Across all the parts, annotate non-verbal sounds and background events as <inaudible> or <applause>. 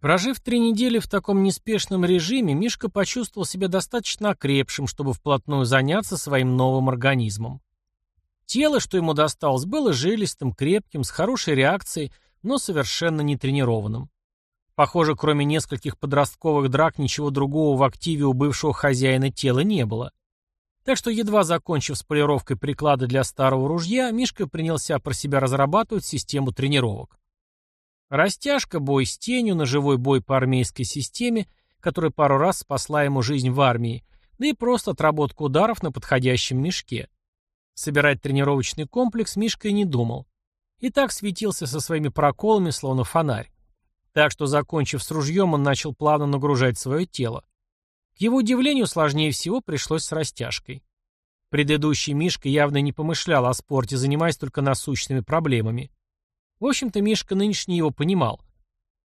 Прожив три недели в таком неспешном режиме, Мишка почувствовал себя достаточно окрепшим, чтобы вплотную заняться своим новым организмом. Тело, что ему досталось, было жилистым, крепким, с хорошей реакцией, но совершенно не тренированным. Похоже, кроме нескольких подростковых драк, ничего другого в активе у бывшего хозяина тела не было. Так что, едва закончив с полировкой приклада для старого ружья, Мишка принялся про себя разрабатывать систему тренировок. Растяжка, бой с тенью, ножевой бой по армейской системе, которая пару раз спасла ему жизнь в армии, да и просто отработка ударов на подходящем мешке. Собирать тренировочный комплекс Мишка и не думал. И так светился со своими проколами, словно фонарь. Так что, закончив с ружьем, он начал плавно нагружать свое тело. К его удивлению, сложнее всего пришлось с растяжкой. Предыдущий Мишка явно не помышлял о спорте, занимаясь только насущными проблемами. В общем-то, Мишка нынешний его понимал.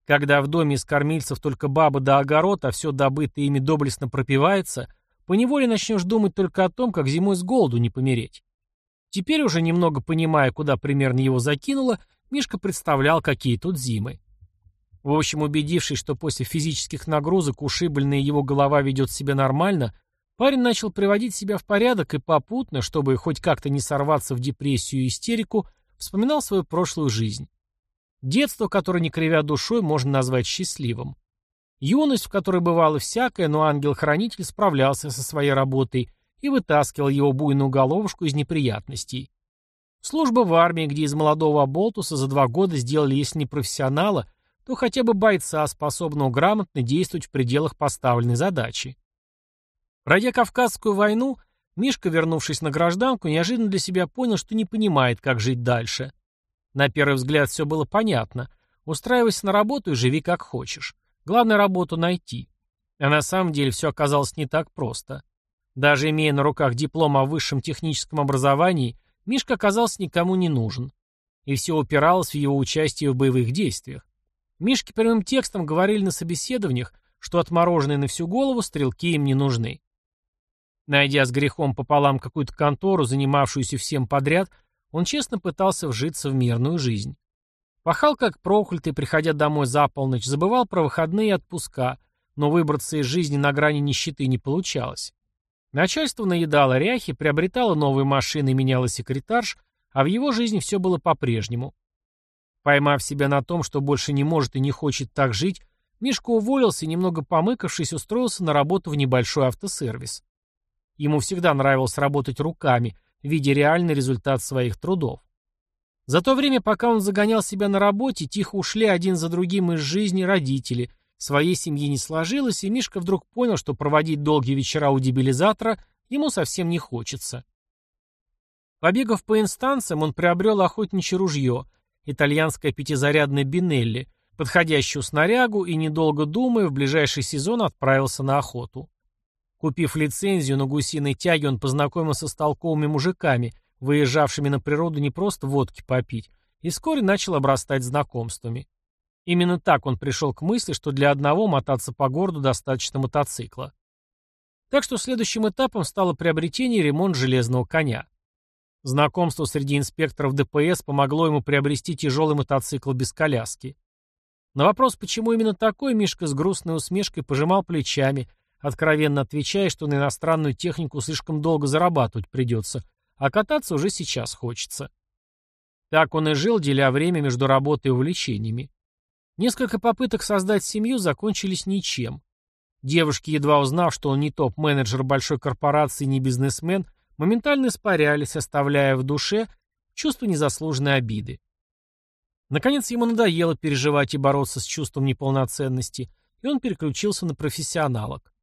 Когда в доме из кормильцев только баба да огород, а все добытое ими доблестно пропивается, поневоле начнешь думать только о том, как зимой с голоду не помереть. Теперь уже немного понимая, куда примерно его закинуло, Мишка представлял, какие тут зимы. В общем, убедившись, что после физических нагрузок ушибленная его голова ведет себя нормально, парень начал приводить себя в порядок и попутно, чтобы хоть как-то не сорваться в депрессию и истерику, Вспоминал свою прошлую жизнь. Детство, которое, не кривя душой, можно назвать счастливым. Юность, в которой бывало всякое, но ангел-хранитель справлялся со своей работой и вытаскивал его буйную головушку из неприятностей. Служба в армии, где из молодого оболтуса за два года сделали, если не профессионала, то хотя бы бойца, способного грамотно действовать в пределах поставленной задачи. Пройдя Кавказскую войну, Мишка, вернувшись на гражданку, неожиданно для себя понял, что не понимает, как жить дальше. На первый взгляд все было понятно. Устраивайся на работу и живи как хочешь. Главное работу найти. А на самом деле все оказалось не так просто. Даже имея на руках диплом о высшем техническом образовании, Мишка оказался никому не нужен. И все упиралось в его участие в боевых действиях. Мишке прямым текстом говорили на собеседованиях, что отмороженные на всю голову стрелки им не нужны. Найдя с грехом пополам какую-то контору, занимавшуюся всем подряд, он честно пытался вжиться в мирную жизнь. Пахал как проклятый, приходя домой за полночь, забывал про выходные и отпуска, но выбраться из жизни на грани нищеты не получалось. Начальство наедало ряхи, приобретало новые машины и меняло секретарш, а в его жизни все было по-прежнему. Поймав себя на том, что больше не может и не хочет так жить, Мишка уволился и, немного помыкавшись, устроился на работу в небольшой автосервис. Ему всегда нравилось работать руками, видя реальный результат своих трудов. За то время, пока он загонял себя на работе, тихо ушли один за другим из жизни родители, своей семьи не сложилось, и Мишка вдруг понял, что проводить долгие вечера у дебилизатора ему совсем не хочется. Побегав по инстанциям, он приобрел охотничье ружье, итальянское пятизарядное Бинелли, подходящую снарягу и, недолго думая, в ближайший сезон отправился на охоту. Купив лицензию на гусиной тяге, он познакомился с толковыми мужиками, выезжавшими на природу не просто водки попить, и вскоре начал обрастать знакомствами. Именно так он пришел к мысли, что для одного мотаться по городу достаточно мотоцикла. Так что следующим этапом стало приобретение и ремонт железного коня. Знакомство среди инспекторов ДПС помогло ему приобрести тяжелый мотоцикл без коляски. На вопрос, почему именно такой, Мишка с грустной усмешкой пожимал плечами – откровенно отвечая, что на иностранную технику слишком долго зарабатывать придется, а кататься уже сейчас хочется. Так он и жил, деля время между работой и увлечениями. Несколько попыток создать семью закончились ничем. Девушки, едва узнав, что он не топ-менеджер большой корпорации, не бизнесмен, моментально испарялись, оставляя в душе чувство незаслуженной обиды. Наконец ему надоело переживать и бороться с чувством неполноценности, и он переключился на профессионалок.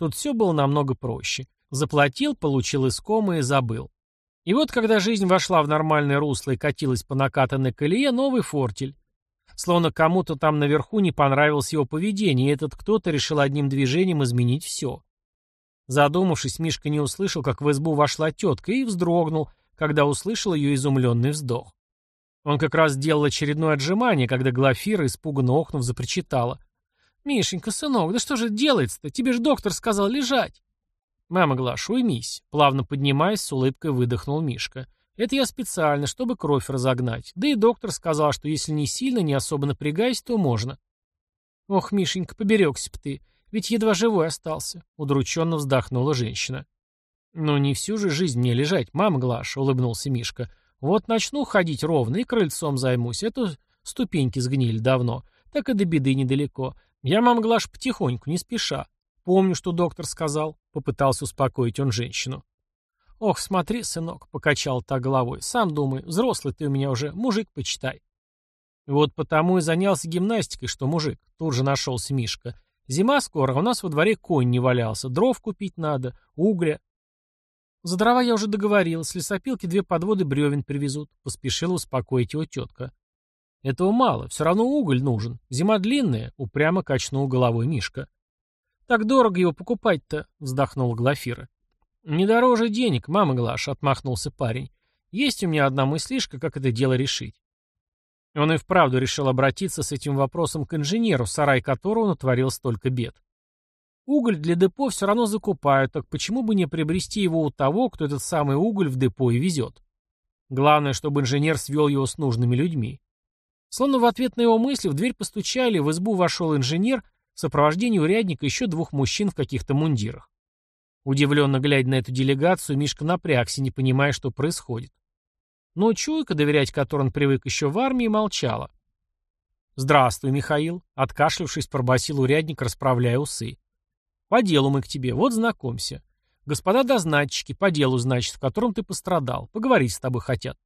Тут все было намного проще. Заплатил, получил искомое и забыл. И вот, когда жизнь вошла в нормальное русло и катилась по накатанной колее, новый фортель. Словно кому-то там наверху не понравилось его поведение, и этот кто-то решил одним движением изменить все. Задумавшись, Мишка не услышал, как в избу вошла тетка, и вздрогнул, когда услышал ее изумленный вздох. Он как раз делал очередное отжимание, когда Глафира, испуганно охнув, запричитала. «Мишенька, сынок, да что же делается-то? Тебе же доктор сказал лежать». «Мама Глаш, уймись», — плавно поднимаясь, с улыбкой выдохнул Мишка. «Это я специально, чтобы кровь разогнать. Да и доктор сказал, что если не сильно, не особо напрягаясь, то можно». Ох, Мишенька, поберегся б ты, ведь едва живой остался, удрученно вздохнула женщина. Ну не всю же жизнь мне лежать, мама Глаша, улыбнулся Мишка. Вот начну ходить ровно и крыльцом займусь, это ступеньки сгнили давно, так и до беды недалеко. Я, мама Глаша, потихоньку, не спеша. Помню, что доктор сказал, попытался успокоить он женщину. «Ох, смотри, сынок», — покачал так головой, — «сам думай, взрослый ты у меня уже, мужик почитай». Вот потому и занялся гимнастикой, что мужик, тут же нашелся Мишка. Зима скоро, а у нас во дворе конь не валялся, дров купить надо, угля. За дрова я уже договорилась, лесопилки две подводы бревен привезут, поспешила успокоить его тетка. Этого мало, все равно уголь нужен, зима длинная, упрямо качнул головой Мишка. Так дорого его покупать-то, вздохнула Глафира. «Не дороже денег, мама Глаша», — отмахнулся парень. «Есть у меня одна мыслишка, как это дело решить». Он и вправду решил обратиться с этим вопросом к инженеру, сарай которого натворил столько бед. Уголь для депо все равно закупают, так почему бы не приобрести его у того, кто этот самый уголь в депо и везет? Главное, чтобы инженер свел его с нужными людьми. Словно в ответ на его мысли в дверь постучали, в избу вошел инженер в сопровождении урядника еще двух мужчин в каких-то мундирах. Удивленно глядя на эту делегацию, Мишка напрягся, не понимая, что происходит. Но чуйка, доверять которой он привык еще в армии, молчала. «Здравствуй, Михаил», — откашлившись, пробасил урядник, расправляя усы. «По делу мы к тебе, вот знакомься. Господа дознатчики, по делу, значит, в котором ты пострадал. Поговорить с тобой хотят».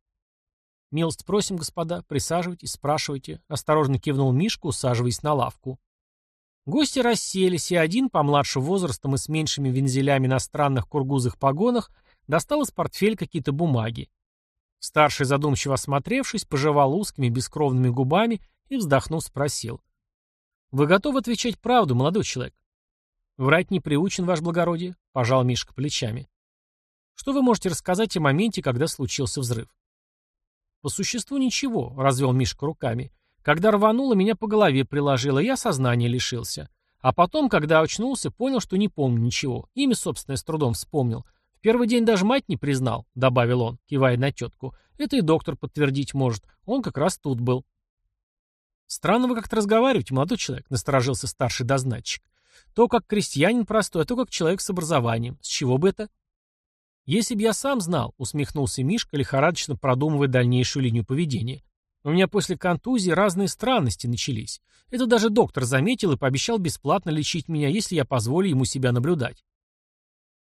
«Милость просим, господа, присаживайтесь, спрашивайте», — осторожно кивнул Мишка, усаживаясь на лавку. Гости расселись, и один, помладше возрастом и с меньшими вензелями на странных кургузых погонах, достал из портфеля какие-то бумаги. Старший, задумчиво осмотревшись, пожевал узкими бескровными губами и, вздохнув, спросил. «Вы готовы отвечать правду, молодой человек?» «Врать не приучен, ваше благородие», — пожал Мишка плечами. «Что вы можете рассказать о моменте, когда случился взрыв?» «По существу ничего», — развел Мишка руками. Когда рвануло, меня по голове приложило, я сознания лишился. А потом, когда очнулся, понял, что не помню ничего. Имя собственное с трудом вспомнил. В первый день даже мать не признал, добавил он, кивая на тетку. Это и доктор подтвердить может. Он как раз тут был. Странно вы как-то разговариваете, молодой человек, насторожился старший дознатчик. То как крестьянин простой, а то как человек с образованием. С чего бы это? Если б я сам знал, усмехнулся Мишка, лихорадочно продумывая дальнейшую линию поведения. У меня после контузии разные странности начались. Это даже доктор заметил и пообещал бесплатно лечить меня, если я позволю ему себя наблюдать.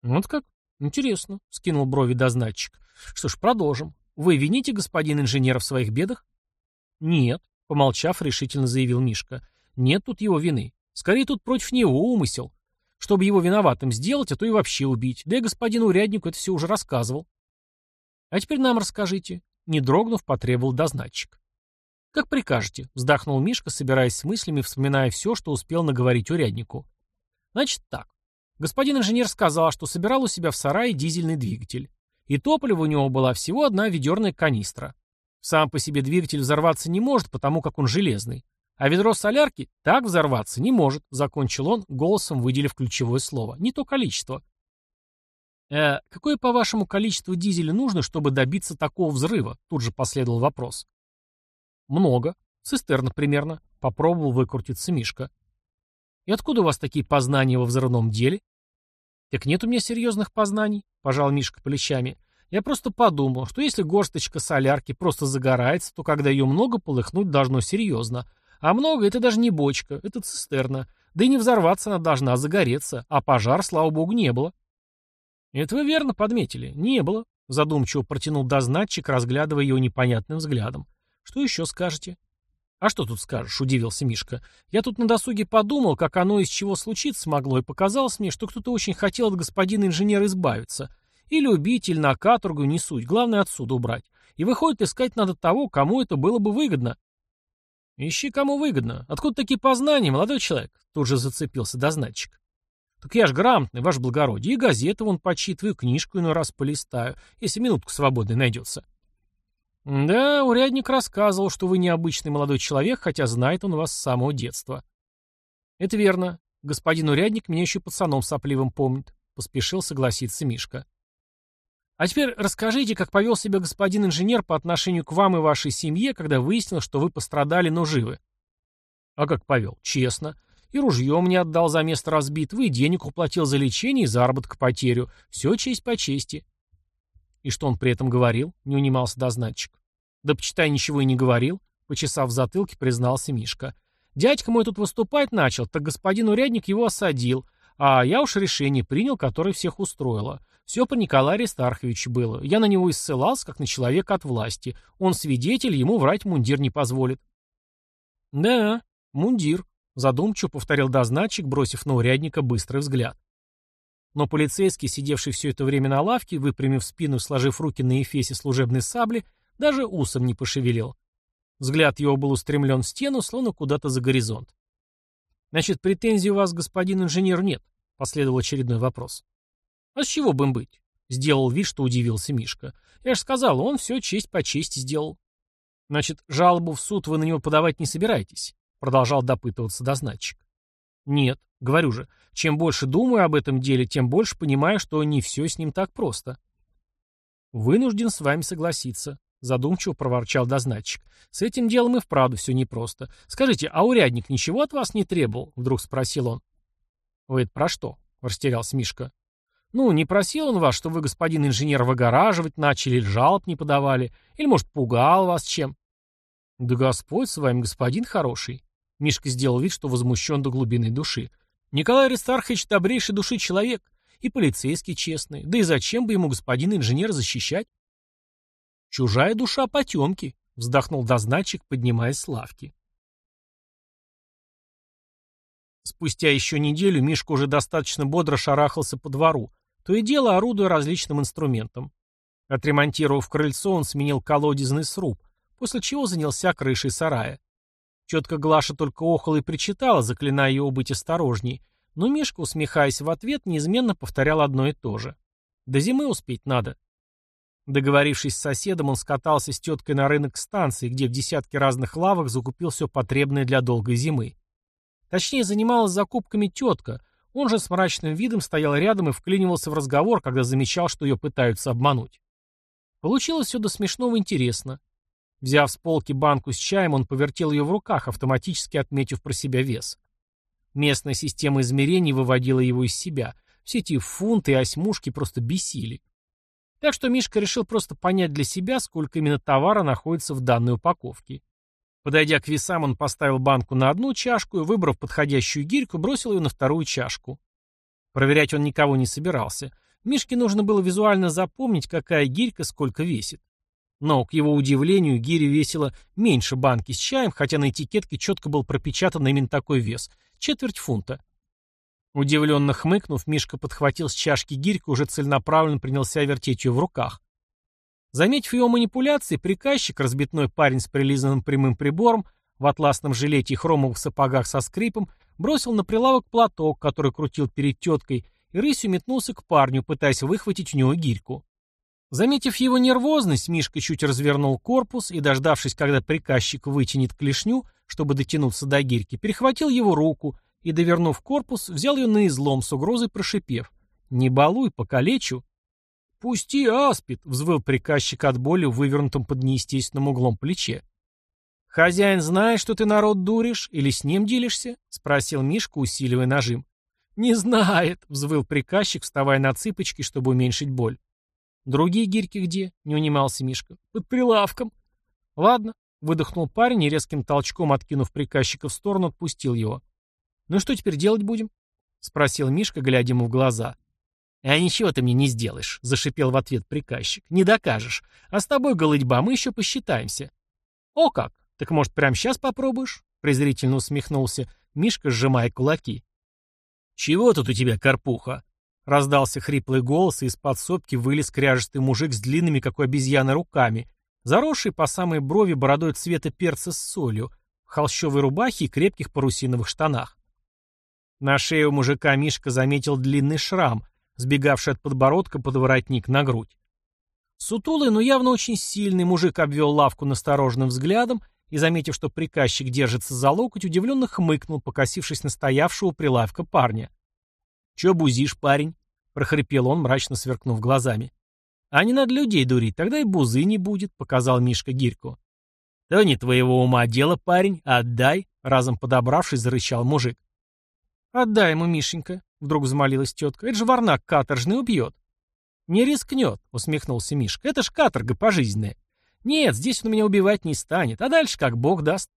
Вот как? Интересно, скинул брови дознатчик. Что ж, продолжим. Вы вините господин инженера в своих бедах? Нет, помолчав, решительно заявил Мишка. Нет тут его вины. Скорее тут против него умысел. Чтобы его виноватым сделать, а то и вообще убить. Да и господину уряднику это все уже рассказывал. А теперь нам расскажите. Не дрогнув, потребовал дознатчик. «Как прикажете», — вздохнул Мишка, собираясь с мыслями, вспоминая все, что успел наговорить уряднику. «Значит так. Господин инженер сказал, что собирал у себя в сарае дизельный двигатель. И топлива у него была всего одна ведерная канистра. Сам по себе двигатель взорваться не может, потому как он железный. А ведро солярки так взорваться не может, закончил он, голосом выделив ключевое слово. Не то количество. «Э, какое, по-вашему, количество дизеля нужно, чтобы добиться такого взрыва?» Тут же последовал вопрос. Много. Цистерна примерно. Попробовал выкрутиться Мишка. И откуда у вас такие познания во взрывном деле? Так нет у меня серьезных познаний, пожал Мишка плечами. Я просто подумал, что если горсточка солярки просто загорается, то когда ее много, полыхнуть должно серьезно. А много — это даже не бочка, это цистерна. Да и не взорваться она должна, а загореться. А пожар, слава богу, не было. Это вы верно подметили. Не было. Задумчиво протянул дознатчик, разглядывая его непонятным взглядом. Что еще скажете? А что тут скажешь, удивился Мишка. Я тут на досуге подумал, как оно из чего случиться могло, и показалось мне, что кто-то очень хотел от господина инженера избавиться. Или убить, или на каторгу, не суть. Главное отсюда убрать. И выходит, искать надо того, кому это было бы выгодно. Ищи, кому выгодно. Откуда такие познания, молодой человек? Тут же зацепился дознатчик. Так я ж грамотный, ваш благородие, и газеты вон почитываю, книжку иной раз полистаю, если минутка свободная найдется. «Да, урядник рассказывал, что вы необычный молодой человек, хотя знает он вас с самого детства». «Это верно. Господин урядник меня еще пацаном сопливым помнит», — поспешил согласиться Мишка. «А теперь расскажите, как повел себя господин инженер по отношению к вам и вашей семье, когда выяснил, что вы пострадали, но живы». «А как повел? Честно. И ружье мне отдал за место разбитого, и денег уплатил за лечение и заработок потерю. Все честь по чести. И что он при этом говорил? Не унимался дознатчик. Да почитай, ничего и не говорил. Почесав в затылке, признался Мишка. Дядька мой тут выступать начал, так господин урядник его осадил, а я уж решение принял, которое всех устроило. Все по Николаю Аристарховичу было. Я на него и ссылался, как на человека от власти. Он свидетель, ему врать мундир не позволит. Да, мундир, задумчиво повторил дознатчик, бросив на урядника быстрый взгляд. Но полицейский, сидевший все это время на лавке, выпрямив спину, сложив руки на эфесе служебной сабли, даже усом не пошевелил. Взгляд его был устремлен в стену, словно куда-то за горизонт. «Значит, претензий у вас, господин инженер, нет?» — последовал очередной вопрос. «А с чего бы им быть?» — сделал вид, что удивился Мишка. «Я же сказал, он все честь по чести сделал». «Значит, жалобу в суд вы на него подавать не собираетесь?» — продолжал допытываться дознатчик. «Нет, говорю же, чем больше думаю об этом деле, тем больше понимаю, что не все с ним так просто». «Вынужден с вами согласиться», Задумчиво проворчал дознатчик. «С этим делом и вправду все непросто. Скажите, а урядник ничего от вас не требовал?» Вдруг спросил он. «Вы это про что?» — растерялся Мишка. «Ну, не просил он вас, что вы, господин инженер, выгораживать начали, или жалоб не подавали, или, может, пугал вас чем?» «Да Господь с вами, господин хороший!» Мишка сделал вид, что возмущен до глубины души. «Николай Аристархович добрейший души человек, и полицейский честный. Да и зачем бы ему господин инженер защищать?» «Чужая душа потемки», — вздохнул дознатчик, поднимаясь с лавки. Спустя еще неделю Мишка уже достаточно бодро шарахался по двору, то и дело орудуя различным инструментом. Отремонтировав крыльцо, он сменил колодезный сруб, после чего занялся крышей сарая. Четко Глаша только охала и причитала, заклиная его быть осторожней, но Мишка, усмехаясь в ответ, неизменно повторял одно и то же. «До зимы успеть надо». Договорившись с соседом, он скатался с теткой на рынок станции, где в десятке разных лавок закупил все потребное для долгой зимы. Точнее, занималась закупками тетка, он же с мрачным видом стоял рядом и вклинивался в разговор, когда замечал, что ее пытаются обмануть. Получилось все до смешного интересно. Взяв с полки банку с чаем, он повертел ее в руках, автоматически отметив про себя вес. Местная система измерений выводила его из себя. Все эти фунты и осьмушки просто бесили. Так что Мишка решил просто понять для себя, сколько именно товара находится в данной упаковке. Подойдя к весам, он поставил банку на одну чашку и, выбрав подходящую гирьку, бросил ее на вторую чашку. Проверять он никого не собирался. Мишке нужно было визуально запомнить, какая гирька сколько весит. Но, к его удивлению, гиря весила меньше банки с чаем, хотя на этикетке четко был пропечатан именно такой вес — четверть фунта. Удивленно хмыкнув, Мишка подхватил с чашки гирьку, уже целенаправленно принялся вертеть ее в руках. Заметив его манипуляции, приказчик, разбитной парень с прилизанным прямым прибором, в атласном жилете и хромовых сапогах со скрипом, бросил на прилавок платок, который крутил перед теткой, и рысью метнулся к парню, пытаясь выхватить у него гирьку. Заметив его нервозность, Мишка чуть развернул корпус и, дождавшись, когда приказчик вытянет клешню, чтобы дотянуться до гирьки, перехватил его руку и, довернув корпус, взял ее на излом с угрозой прошипев. «Не балуй, покалечу». «Пусти, аспид!» — взвыл приказчик от боли в вывернутом под неестественным углом плече. «Хозяин знает, что ты народ дуришь, или с ним делишься?» — спросил Мишка, усиливая нажим. «Не знает», — взвыл приказчик, вставая на цыпочки, чтобы уменьшить боль. «Другие гирьки где?» — не унимался Мишка. «Под прилавком». «Ладно», — выдохнул парень и резким толчком, откинув приказчика в сторону, отпустил его. «Ну что теперь делать будем?» — спросил Мишка, глядя ему в глаза. «А ничего ты мне не сделаешь», — зашипел в ответ приказчик. «Не докажешь. А с тобой, голытьба, мы еще посчитаемся». «О как! Так, может, прямо сейчас попробуешь?» — презрительно усмехнулся Мишка, сжимая кулаки. «Чего тут у тебя, карпуха?» Раздался хриплый голос, и из подсобки вылез кряжестый мужик с длинными, как у обезьяны, руками, заросший по самой брови бородой цвета перца с солью, в холщовой рубахе и крепких парусиновых штанах. На шее у мужика Мишка заметил длинный шрам, сбегавший от подбородка под воротник на грудь. Сутулый, но явно очень сильный мужик обвел лавку настороженным взглядом и, заметив, что приказчик держится за локоть, удивленно хмыкнул, покосившись на стоявшего прилавка парня. «Чё бузишь, парень?» — прохрипел он, мрачно сверкнув глазами. «А не надо людей дурить, тогда и бузы не будет», — показал Мишка гирьку. «Да не твоего ума дело, парень, отдай», — разом подобравшись, зарычал мужик. «Отдай ему, Мишенька», — вдруг взмолилась тетка. «Это же варнак каторжный убьет». «Не рискнет», — усмехнулся Мишка. «Это ж каторга пожизненная. Нет, здесь он меня убивать не станет, а дальше как бог даст».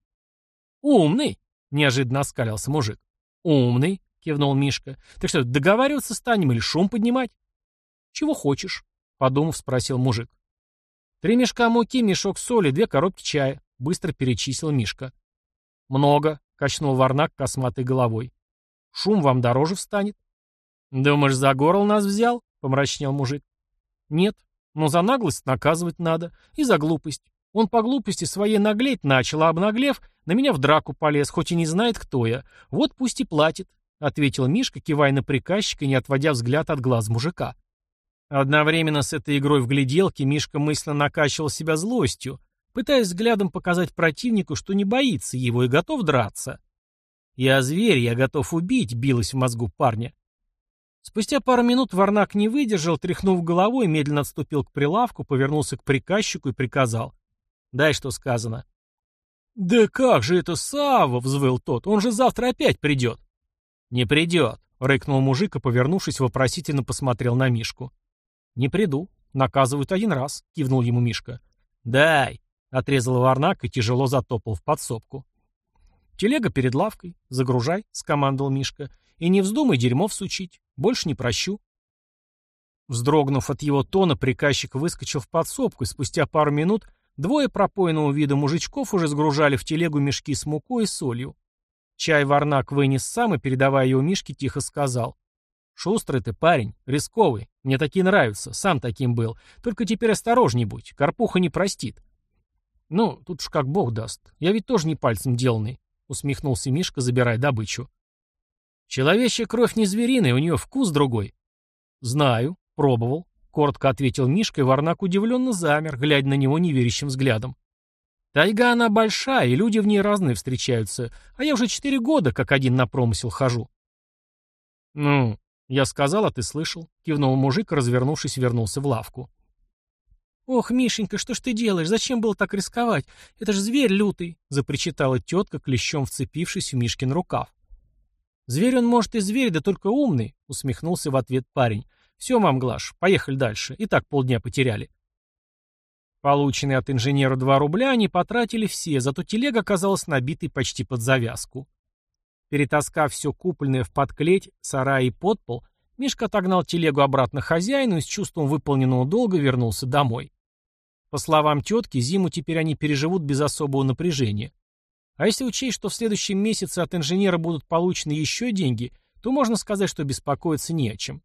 «Умный», — неожиданно оскалился мужик. «Умный», — кивнул Мишка. «Так что, договариваться станем или шум поднимать?» «Чего хочешь?» — подумав, спросил мужик. «Три мешка муки, мешок соли, две коробки чая», — быстро перечислил Мишка. «Много», — качнул Варнак косматой головой. «Шум вам дороже встанет». «Думаешь, за горло нас взял?» — помрачнел мужик. «Нет, но за наглость наказывать надо. И за глупость. Он по глупости своей наглеть начал, а обнаглев, на меня в драку полез, хоть и не знает, кто я. Вот пусть и платит», — ответил Мишка, кивая на приказчика не отводя взгляд от глаз мужика. Одновременно с этой игрой в гляделки Мишка мысленно накачивал себя злостью, пытаясь взглядом показать противнику, что не боится его и готов драться. «Я зверь, я готов убить», — билась в мозгу парня. Спустя пару минут Варнак не выдержал, тряхнув головой, медленно отступил к прилавку, повернулся к приказчику и приказал. «Дай, что сказано». «Да как же это Савва?» — взвыл тот. «Он же завтра опять придет». «Не придет», — рыкнул мужик и, повернувшись, вопросительно посмотрел на Мишку. «Не приду. Наказывают один раз», — кивнул ему Мишка. «Дай», — отрезал Варнак и тяжело затопал в подсобку. «Телега перед лавкой. Загружай», — скомандовал Мишка. «И не вздумай дерьмо всучить. Больше не прощу». Вздрогнув от его тона, приказчик выскочил в подсобку, и спустя пару минут двое пропойного вида мужичков уже сгружали в телегу мешки с мукой и солью. Чай Варнак вынес сам и, передавая его Мишке, тихо сказал. «Шустрый ты парень, рисковый. Мне такие нравятся, сам таким был. Только теперь осторожней будь, Карпуха не простит». «Ну, тут ж как бог даст. Я ведь тоже не пальцем деланный», — усмехнулся Мишка, забирая добычу. «Человечья кровь не звериная, у нее вкус другой». «Знаю, пробовал», — коротко ответил Мишка, и Варнак удивленно замер, глядя на него неверящим взглядом. «Тайга она большая, и люди в ней разные встречаются, а я уже четыре года как один на промысел хожу». «Ну, «Я сказал, а ты слышал», — кивнул мужик, развернувшись, вернулся в лавку. «Ох, Мишенька, что ж ты делаешь? Зачем было так рисковать? Это ж зверь лютый!» — запричитала тетка, клещом вцепившись в Мишкин рукав. «Зверь он, может, и зверь, да только умный», — усмехнулся в ответ парень. «Все, мам Глаш, поехали дальше. И так полдня потеряли». Полученные от инженера два рубля они потратили все, зато телега оказалась набитой почти под завязку. Перетаскав все купленное в подклеть, сарай и подпол, Мишка отогнал телегу обратно хозяину и с чувством выполненного долга вернулся домой. По словам тетки, зиму теперь они переживут без особого напряжения. А если учесть, что в следующем месяце от инженера будут получены еще деньги, то можно сказать, что беспокоиться не о чем.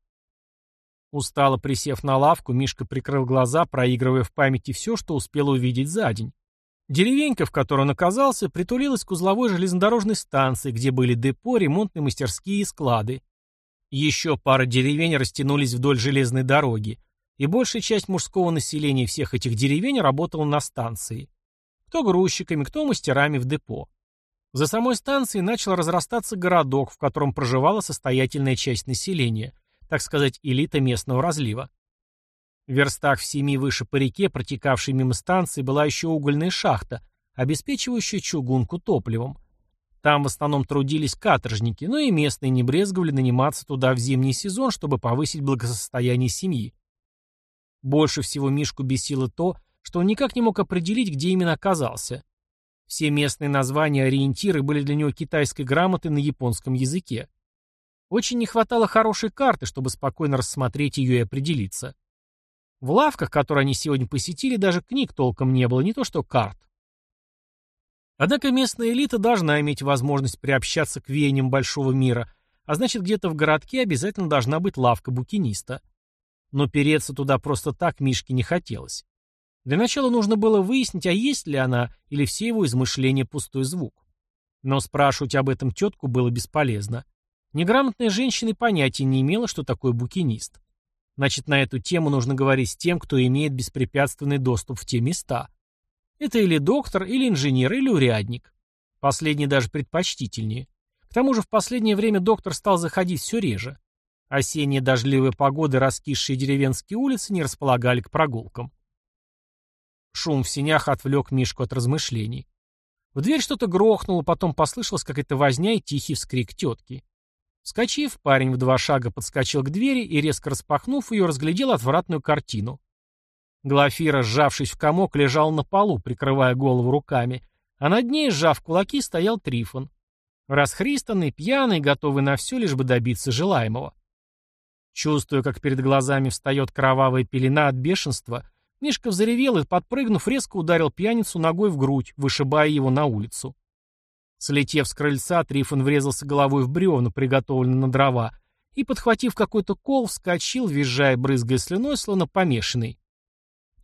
Устало присев на лавку, Мишка прикрыл глаза, проигрывая в памяти все, что успел увидеть за день. Деревенька, в которой он оказался, притулилась к узловой железнодорожной станции, где были депо, ремонтные мастерские и склады. Еще пара деревень растянулись вдоль железной дороги, и большая часть мужского населения всех этих деревень работала на станции. Кто грузчиками, кто мастерами в депо. За самой станцией начал разрастаться городок, в котором проживала состоятельная часть населения, так сказать, элита местного разлива. В верстах в семи выше по реке, протекавшей мимо станции, была еще угольная шахта, обеспечивающая чугунку топливом. Там в основном трудились каторжники, но и местные не брезговали наниматься туда в зимний сезон, чтобы повысить благосостояние семьи. Больше всего Мишку бесило то, что он никак не мог определить, где именно оказался. Все местные названия ориентиры были для него китайской грамотой на японском языке. Очень не хватало хорошей карты, чтобы спокойно рассмотреть ее и определиться. В лавках, которые они сегодня посетили, даже книг толком не было, не то что карт. Однако местная элита должна иметь возможность приобщаться к веяниям большого мира, а значит где-то в городке обязательно должна быть лавка букиниста. Но переться туда просто так Мишке не хотелось. Для начала нужно было выяснить, а есть ли она, или все его измышления пустой звук. Но спрашивать об этом тетку было бесполезно. Неграмотная женщина понятия не имела, что такое букинист. Значит, на эту тему нужно говорить с тем, кто имеет беспрепятственный доступ в те места. Это или доктор, или инженер, или урядник. Последний даже предпочтительнее. К тому же в последнее время доктор стал заходить все реже. Осенние дождливые погоды, раскисшие деревенские улицы не располагали к прогулкам. Шум в синях отвлек Мишку от размышлений. В дверь что-то грохнуло, потом послышалась какая-то возня и тихий вскрик тетки. Скочив, парень в два шага подскочил к двери и, резко распахнув ее, разглядел отвратную картину. Глафира, сжавшись в комок, лежал на полу, прикрывая голову руками, а над ней, сжав кулаки, стоял Трифон. Расхристанный, пьяный, готовый на все, лишь бы добиться желаемого. Чувствуя, как перед глазами встает кровавая пелена от бешенства, Мишка взревел и, подпрыгнув, резко ударил пьяницу ногой в грудь, вышибая его на улицу. Слетев с крыльца, Трифон врезался головой в бревна, приготовленное на дрова, и, подхватив какой-то кол, вскочил, визжая, брызгая слюной, словно помешанный.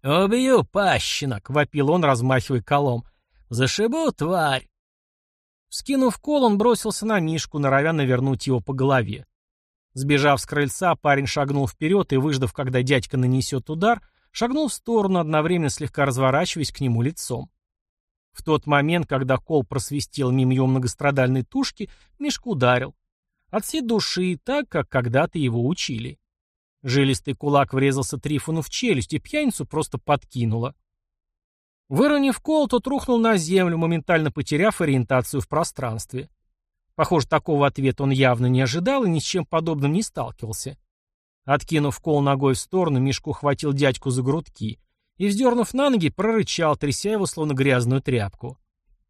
«Убью, пащенок!» — вопил он, размахивая колом. «Зашибу, тварь!» Скинув кол, он бросился на Мишку, норовя навернуть его по голове. Сбежав с крыльца, парень шагнул вперед и, выждав, когда дядька нанесет удар, шагнул в сторону, одновременно слегка разворачиваясь к нему лицом. В тот момент, когда кол просвистел мимо его многострадальной тушки, Мишка ударил. От всей души, так, как когда-то его учили. Жилистый кулак врезался Трифону в челюсть, и пьяницу просто подкинуло. Выронив кол, тот рухнул на землю, моментально потеряв ориентацию в пространстве. Похоже, такого ответа он явно не ожидал и ни с чем подобным не сталкивался. Откинув кол ногой в сторону, Мишку ухватил дядьку за грудки и, вздернув на ноги, прорычал, тряся его словно грязную тряпку.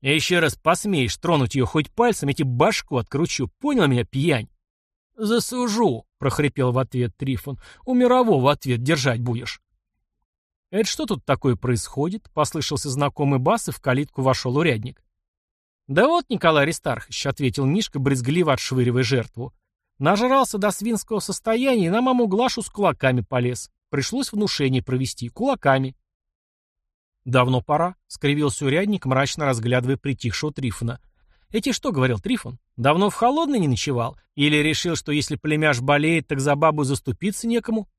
«Я еще раз посмеешь тронуть ее хоть пальцем, я тебе башку откручу, понял меня, пьянь?» «Засужу», — прохрипел в ответ Трифон. «У мирового ответ держать будешь». «Это что тут такое происходит?» — послышался знакомый бас, и в калитку вошел урядник. «Да вот, Николай Аристархович», — ответил Мишка, брезгливо отшвыривая жертву. «Нажрался до свинского состояния и на маму Глашу с кулаками полез. Пришлось внушение провести. Кулаками. «Давно пора», — скривился урядник, мрачно разглядывая притихшего Трифона. «Эти что?» — говорил Трифон. «Давно в холодной не ночевал? Или решил, что если племяш болеет, так за бабу заступиться некому?»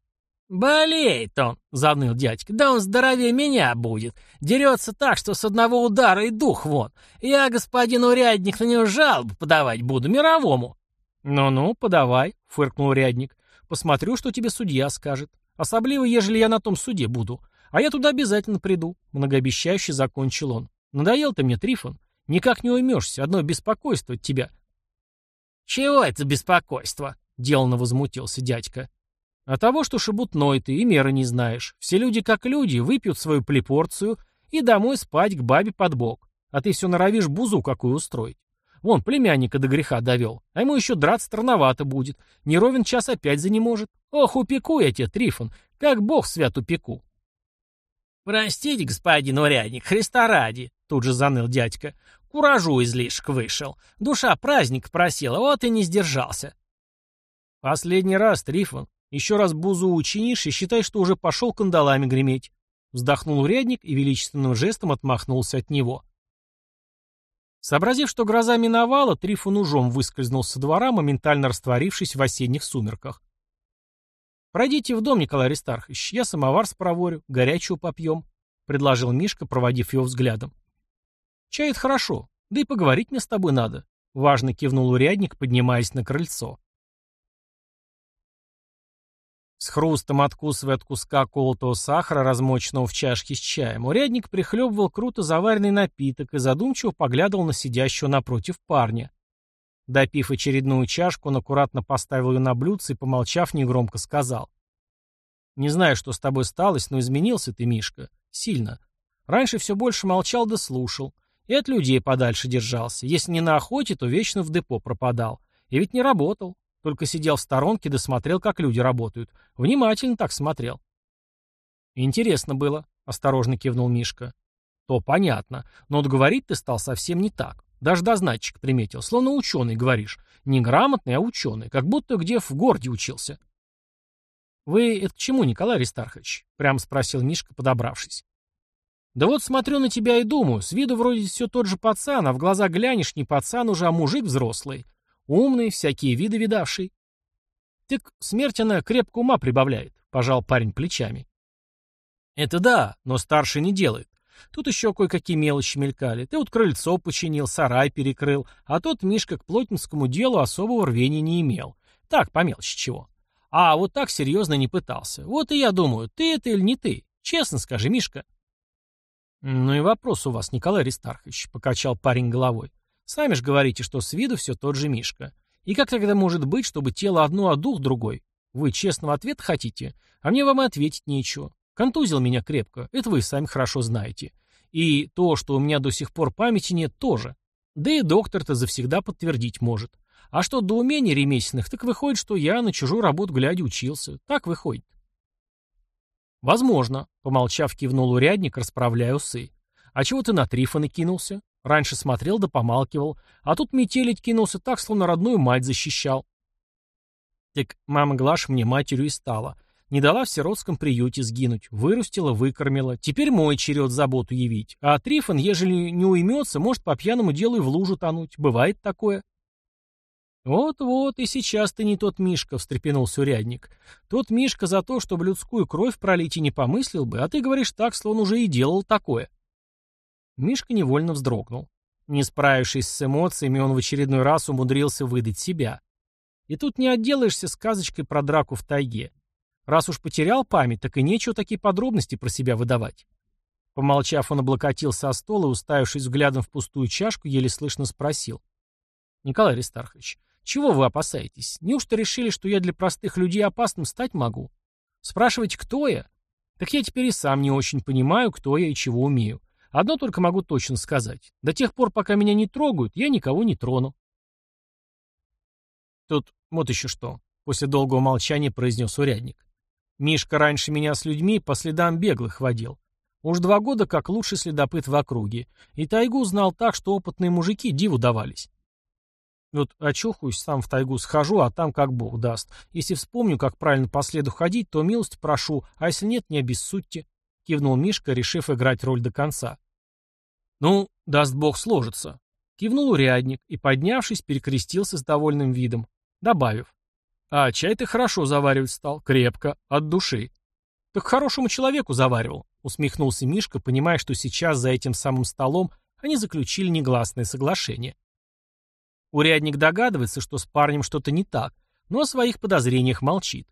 «Болеет он», — заныл дядька. «Да он здоровее меня будет. Дерется так, что с одного удара и дух вон. Я, господин урядник, на него жалобу подавать буду, мировому». «Ну-ну, подавай», — фыркнул урядник. «Посмотрю, что тебе судья скажет. Особливо, ежели я на том суде буду. А я туда обязательно приду», — многообещающе закончил он. «Надоел ты мне, Трифон. Никак не уймешься, одно беспокойство от тебя». «Чего это беспокойство?» — деланно возмутился дядька. «А того, что шебутной ты и меры не знаешь. Все люди как люди, выпьют свою плепорцию и домой спать к бабе под бок. А ты все норовишь бузу какую устроить. Вон, племянника до греха довел. А ему еще драться странновато будет. Не ровен час опять за не может. Ох, упеку я тебя, Трифон. Как бог свят упеку. Простите, господин урядник, Христа ради, тут же заныл дядька. Куражу излишек вышел. Душа праздник просила, вот и не сдержался. Последний раз, Трифон. Еще раз бузу учинишь и считай, что уже пошел кандалами греметь. Вздохнул урядник и величественным жестом отмахнулся от него. Сообразив, что гроза миновала, Трифон ужом выскользнул со двора, моментально растворившись в осенних сумерках. «Пройдите в дом, Николай Аристархович, я самовар спроворю, горячего попьем», — предложил Мишка, проводив его взглядом. «Чай — это хорошо, да и поговорить мне с тобой надо», — важно кивнул урядник, поднимаясь на крыльцо. С хрустом откусывая от куска колотого сахара, размоченного в чашке с чаем, урядник прихлебывал круто заваренный напиток и задумчиво поглядывал на сидящего напротив парня. Допив очередную чашку, он аккуратно поставил ее на блюдце и, помолчав, негромко сказал. «Не знаю, что с тобой сталось, но изменился ты, Мишка. Сильно. Раньше все больше молчал да слушал. И от людей подальше держался. Если не на охоте, то вечно в депо пропадал. И ведь не работал. Только сидел в сторонке да смотрел, как люди работают. Внимательно так смотрел. «Интересно было», — осторожно кивнул Мишка. «То понятно. Но вот говорить ты стал совсем не так. Даже дознатчик приметил. Словно ученый, говоришь. Не грамотный, а ученый. Как будто где в городе учился». «Вы это к чему, Николай Аристархович?» — прямо спросил Мишка, подобравшись. «Да вот смотрю на тебя и думаю. С виду вроде все тот же пацан, а в глаза глянешь не пацан уже, а мужик взрослый. Умный, всякие виды видавший. Так смерть она крепко ума прибавляет, пожал парень плечами. Это да, но старший не делает. Тут еще кое-какие мелочи мелькали. Ты вот крыльцо починил, сарай перекрыл, а тот Мишка к плотницкому делу особого рвения не имел. Так, по мелочи чего. А вот так серьезно не пытался. Вот и я думаю, ты это или не ты? Честно скажи, Мишка. Ну и вопрос у вас, Николай Аристархович, покачал парень головой. Сами же говорите, что с виду все тот же Мишка. И как тогда может быть, чтобы тело одно, а дух другой? Вы честного ответа хотите? А мне вам и ответить нечего. Контузил меня крепко, это вы сами хорошо знаете. И то, что у меня до сих пор памяти нет, тоже. Да и доктор-то завсегда подтвердить может. А что до умений ремесленных, так выходит, что я на чужую работу глядя учился. Так выходит. Возможно, помолчав, кивнул урядник, расправляя усы. А чего ты на Трифона кинулся? Раньше смотрел да помалкивал, а тут метелить кинулся так, словно родную мать защищал. Так мама Глаш мне матерью и стала. Не дала в сиротском приюте сгинуть, вырастила, выкормила. Теперь мой черед заботу явить. А Трифон, ежели не уймется, может по пьяному делу и в лужу тонуть. Бывает такое. «Вот-вот, и сейчас ты не тот Мишка», — встрепенулся урядник. «Тот Мишка за то, чтобы людскую кровь пролить и не помыслил бы, а ты говоришь так, словно уже и делал такое». Мишка невольно вздрогнул. Не справившись с эмоциями, он в очередной раз умудрился выдать себя. И тут не отделаешься сказочкой про драку в тайге. Раз уж потерял память, так и нечего такие подробности про себя выдавать. Помолчав, он облокотился о стол и, уставившись взглядом в пустую чашку, еле слышно спросил. «Николай Аристархович, чего вы опасаетесь? Неужто решили, что я для простых людей опасным стать могу? Спрашиваете, кто я? Так я теперь и сам не очень понимаю, кто я и чего умею. Одно только могу точно сказать. До тех пор, пока меня не трогают, я никого не трону. Тут вот еще что, после долгого молчания произнес урядник. Мишка раньше меня с людьми по следам беглых водил. Уж два года как лучший следопыт в округе. И тайгу знал так, что опытные мужики диву давались. Вот очухаюсь, сам в тайгу схожу, а там как бог даст. Если вспомню, как правильно по следу ходить, то милость прошу, а если нет, не обессудьте. Кивнул Мишка, решив играть роль до конца. Ну, даст бог сложится. Кивнул урядник и, поднявшись, перекрестился с довольным видом, добавив. А чай ты хорошо заваривать стал, крепко, от души. Так хорошему человеку заваривал, усмехнулся Мишка, понимая, что сейчас за этим самым столом они заключили негласное соглашение. Урядник догадывается, что с парнем что-то не так, но о своих подозрениях молчит.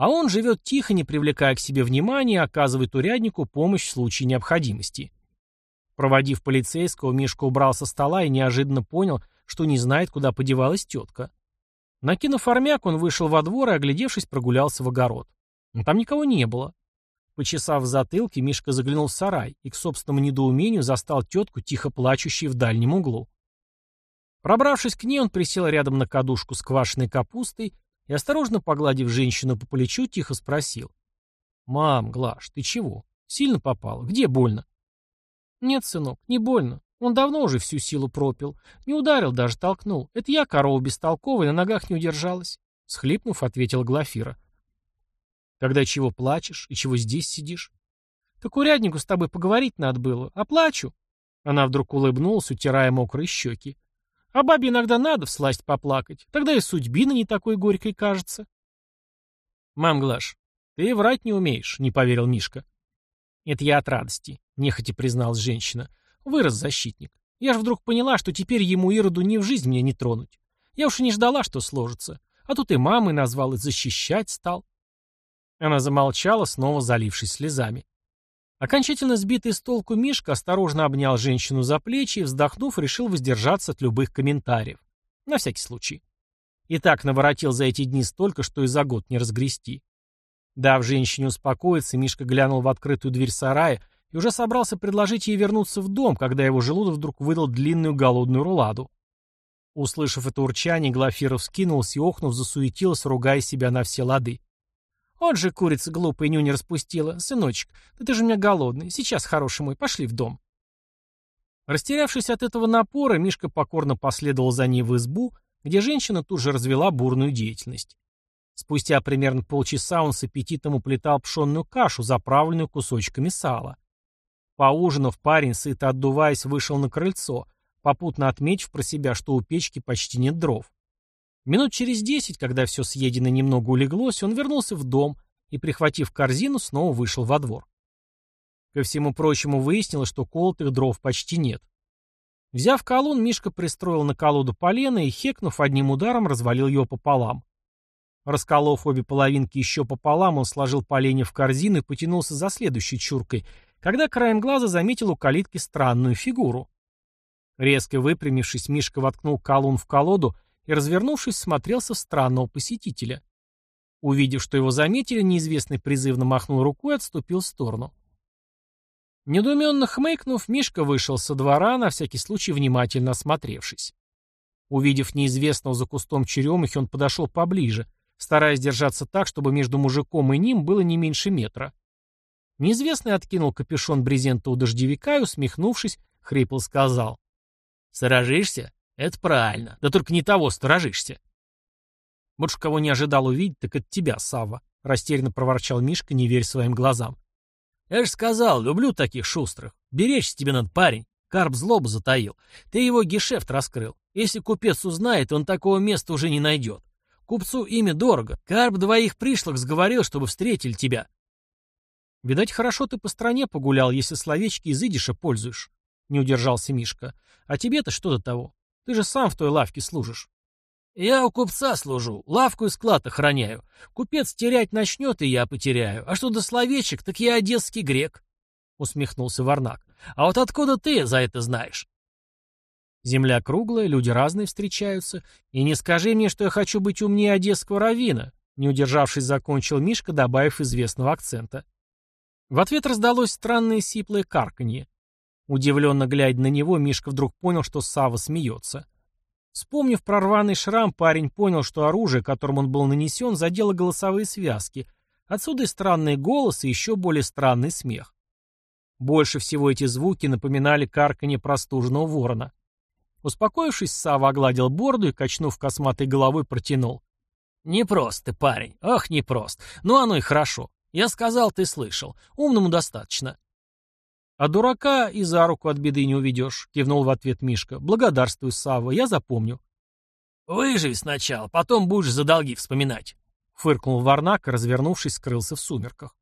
А он живет тихо, не привлекая к себе внимания, и оказывает уряднику помощь в случае необходимости. Проводив полицейского, Мишка убрал со стола и неожиданно понял, что не знает, куда подевалась тетка. Накинув армяк, он вышел во двор и, оглядевшись, прогулялся в огород. Но там никого не было. Почесав в затылке, Мишка заглянул в сарай и, к собственному недоумению, застал тетку, тихо плачущей в дальнем углу. Пробравшись к ней, он присел рядом на кадушку с квашеной капустой и, осторожно погладив женщину по плечу, тихо спросил. «Мам, Глаш, ты чего? Сильно попала? Где больно?» «Нет, сынок, не больно. Он давно уже всю силу пропил. Не ударил, даже толкнул. Это я, корова бестолковая, на ногах не удержалась», — схлипнув, ответила Глафира. «Когда чего плачешь и чего здесь сидишь?» «Так уряднику с тобой поговорить надо было. А плачу». Она вдруг улыбнулась, утирая мокрые щеки. А бабе иногда надо всласть поплакать. Тогда и судьбина не такой горькой кажется. Мам, Глаш, ты врать не умеешь, не поверил Мишка. Это я от радости, нехотя призналась женщина. Вырос защитник. Я же вдруг поняла, что теперь ему Ироду ни в жизнь меня не тронуть. Я уж и не ждала, что сложится. А тут и мамой назвал, и защищать стал. Она замолчала, снова залившись слезами. Окончательно сбитый с толку Мишка осторожно обнял женщину за плечи и, вздохнув, решил воздержаться от любых комментариев. На всякий случай. И так наворотил за эти дни столько, что и за год не разгрести. Дав женщине успокоиться, Мишка глянул в открытую дверь сарая и уже собрался предложить ей вернуться в дом, когда его желудок вдруг выдал длинную голодную руладу. Услышав это урчание, Глафиров скинулся и, охнув, засуетилась, ругая себя на все лады. Вот же курица глупая нюня распустила. Сыночек, да ты же у меня голодный. Сейчас, хороший мой, пошли в дом. Растерявшись от этого напора, Мишка покорно последовал за ней в избу, где женщина тут же развела бурную деятельность. Спустя примерно полчаса он с аппетитом уплетал пшенную кашу, заправленную кусочками сала. Поужинав, парень, сыто отдуваясь, вышел на крыльцо, попутно отметив про себя, что у печки почти нет дров. Минут через десять, когда все съедено немного улеглось, он вернулся в дом и, прихватив корзину, снова вышел во двор. Ко всему прочему выяснилось, что колотых дров почти нет. Взяв колун, Мишка пристроил на колоду полено и, хекнув одним ударом, развалил его пополам. Расколов обе половинки еще пополам, он сложил поленья в корзину и потянулся за следующей чуркой, когда краем глаза заметил у калитки странную фигуру. Резко выпрямившись, Мишка воткнул колун в колоду и, развернувшись, смотрелся в странного посетителя. Увидев, что его заметили, неизвестный призывно махнул рукой и отступил в сторону. Недоуменно хмыкнув, Мишка вышел со двора, на всякий случай внимательно осмотревшись. Увидев неизвестного за кустом черемухи, он подошел поближе, стараясь держаться так, чтобы между мужиком и ним было не меньше метра. Неизвестный откинул капюшон брезента у дождевика и, усмехнувшись, хрипло сказал. «Сторожишься? Это правильно. Да только не того сторожишься». «Вот кого не ожидал увидеть, так это тебя, Савва», — растерянно проворчал Мишка, не верь своим глазам. «Я же сказал, люблю таких шустрых. Беречься тебе надо, парень. Карп злобу затаил. Ты его гешефт раскрыл. Если купец узнает, он такого места уже не найдет. Купцу имя дорого. Карп двоих пришлых сговорил, чтобы встретили тебя. Видать, хорошо ты по стране погулял, если словечки из идиша пользуешь. Не удержался Мишка. А тебе-то что до того? Ты же сам в той лавке служишь. Я у купца служу, лавку и склад охраняю. Купец терять начнет, и я потеряю. А что до словечек, так я одесский грек. Усмехнулся Варнак. А вот откуда ты за это знаешь? Земля круглая, люди разные встречаются. И не скажи мне, что я хочу быть умнее одесского равина, не удержавшись, закончил Мишка, добавив известного акцента. В ответ раздалось странное сиплое карканье. Удивленно глядя на него, Мишка вдруг понял, что Сава смеется. Вспомнив про рваный шрам, парень понял, что оружие, которым он был нанесен, задело голосовые связки. Отсюда и странный голос, и еще более странный смех. Больше всего эти звуки напоминали карканье простуженного ворона. Успокоившись, Сава огладил борду и, качнув косматой головой, протянул. «Непрост ты, парень. Ах, непрост. Ну, оно и хорошо. Я сказал, ты слышал. Умному достаточно». «А дурака и за руку от беды не уведешь», — кивнул в ответ Мишка. «Благодарствую, Сава, я запомню». «Выживи сначала, потом будешь за долги вспоминать», — фыркнул Варнак развернувшись, скрылся в сумерках.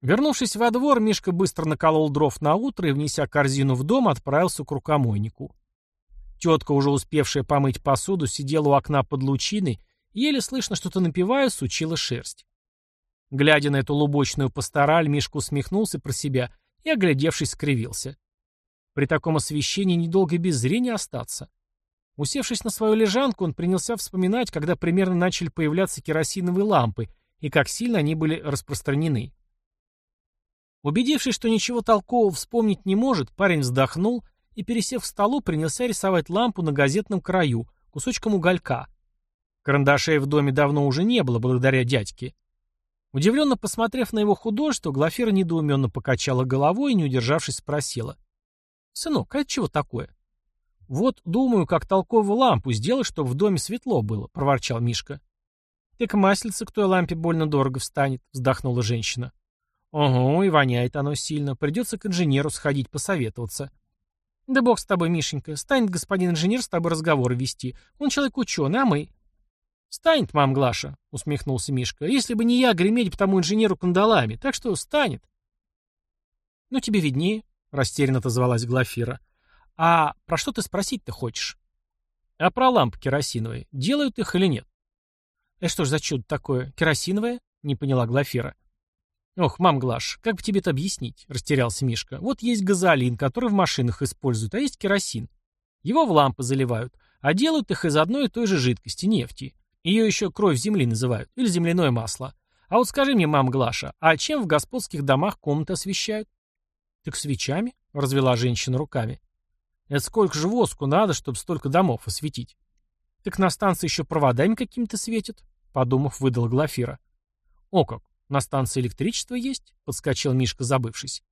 Вернувшись во двор, Мишка быстро наколол дров на утро и, внеся корзину в дом, отправился к рукомойнику. Тетка, уже успевшая помыть посуду, сидела у окна под лучиной еле слышно что-то напивая, сучила шерсть. Глядя на эту лубочную пастораль, Мишка усмехнулся про себя и, оглядевшись, скривился. При таком освещении недолго без зрения остаться. Усевшись на свою лежанку, он принялся вспоминать, когда примерно начали появляться керосиновые лампы и как сильно они были распространены. Убедившись, что ничего толкового вспомнить не может, парень вздохнул и, пересев к столу, принялся рисовать лампу на газетном краю, кусочком уголька. Карандашей в доме давно уже не было, благодаря дядьке. Удивленно посмотрев на его художество, Глафира недоуменно покачала головой и, не удержавшись, спросила. «Сынок, а это чего такое?» «Вот, думаю, как толковую лампу сделать, чтобы в доме светло было», — проворчал Мишка. «Так маслица к той лампе больно дорого встанет», — вздохнула женщина. Ого, и воняет оно сильно. Придется к инженеру сходить посоветоваться. Да бог с тобой, Мишенька. Станет господин инженер с тобой разговоры вести. Он человек ученый, а мы... «Станет, мам Глаша», — усмехнулся Мишка. «Если бы не я, греметь по тому инженеру кандалами. Так что станет». «Ну, тебе виднее», — растерянно отозвалась Глафира. «А про что ты спросить-то хочешь?» «А про лампы керосиновые. Делают их или нет?» «Это что ж за чудо такое? Керосиновое?» — не поняла Глафира. «Ох, мам Глаш, как бы тебе это объяснить?» — растерялся Мишка. «Вот есть газолин, который в машинах используют, а есть керосин. Его в лампы заливают, а делают их из одной и той же жидкости, нефти. Ее еще кровь земли называют, или земляное масло. А вот скажи мне, мам Глаша, а чем в господских домах комнаты освещают?» «Так свечами?» — развела женщина руками. «Это сколько же воску надо, чтобы столько домов осветить?» «Так на станции еще проводами какими-то светят», — подумав, выдала Глафира. «О как! «На станции электричество есть?» — подскочил Мишка, забывшись.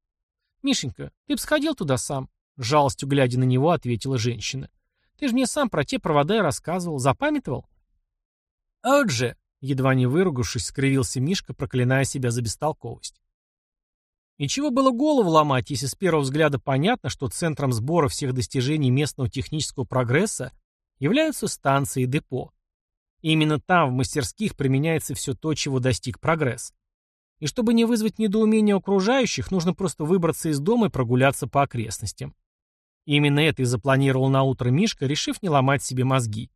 «Мишенька, ты б сходил туда сам», — жалостью глядя на него, ответила женщина. «Ты же мне сам про те провода и рассказывал. Запамятовал?» «А «Вот же!» — едва не выругавшись, скривился Мишка, проклиная себя за бестолковость. И чего было голову ломать, если с первого взгляда понятно, что центром сбора всех достижений местного технического прогресса являются станции и депо. И именно там, в мастерских, применяется все то, чего достиг прогресс. И чтобы не вызвать недоумение окружающих, нужно просто выбраться из дома и прогуляться по окрестностям. Именно это и запланировал на утро Мишка, решив не ломать себе мозги.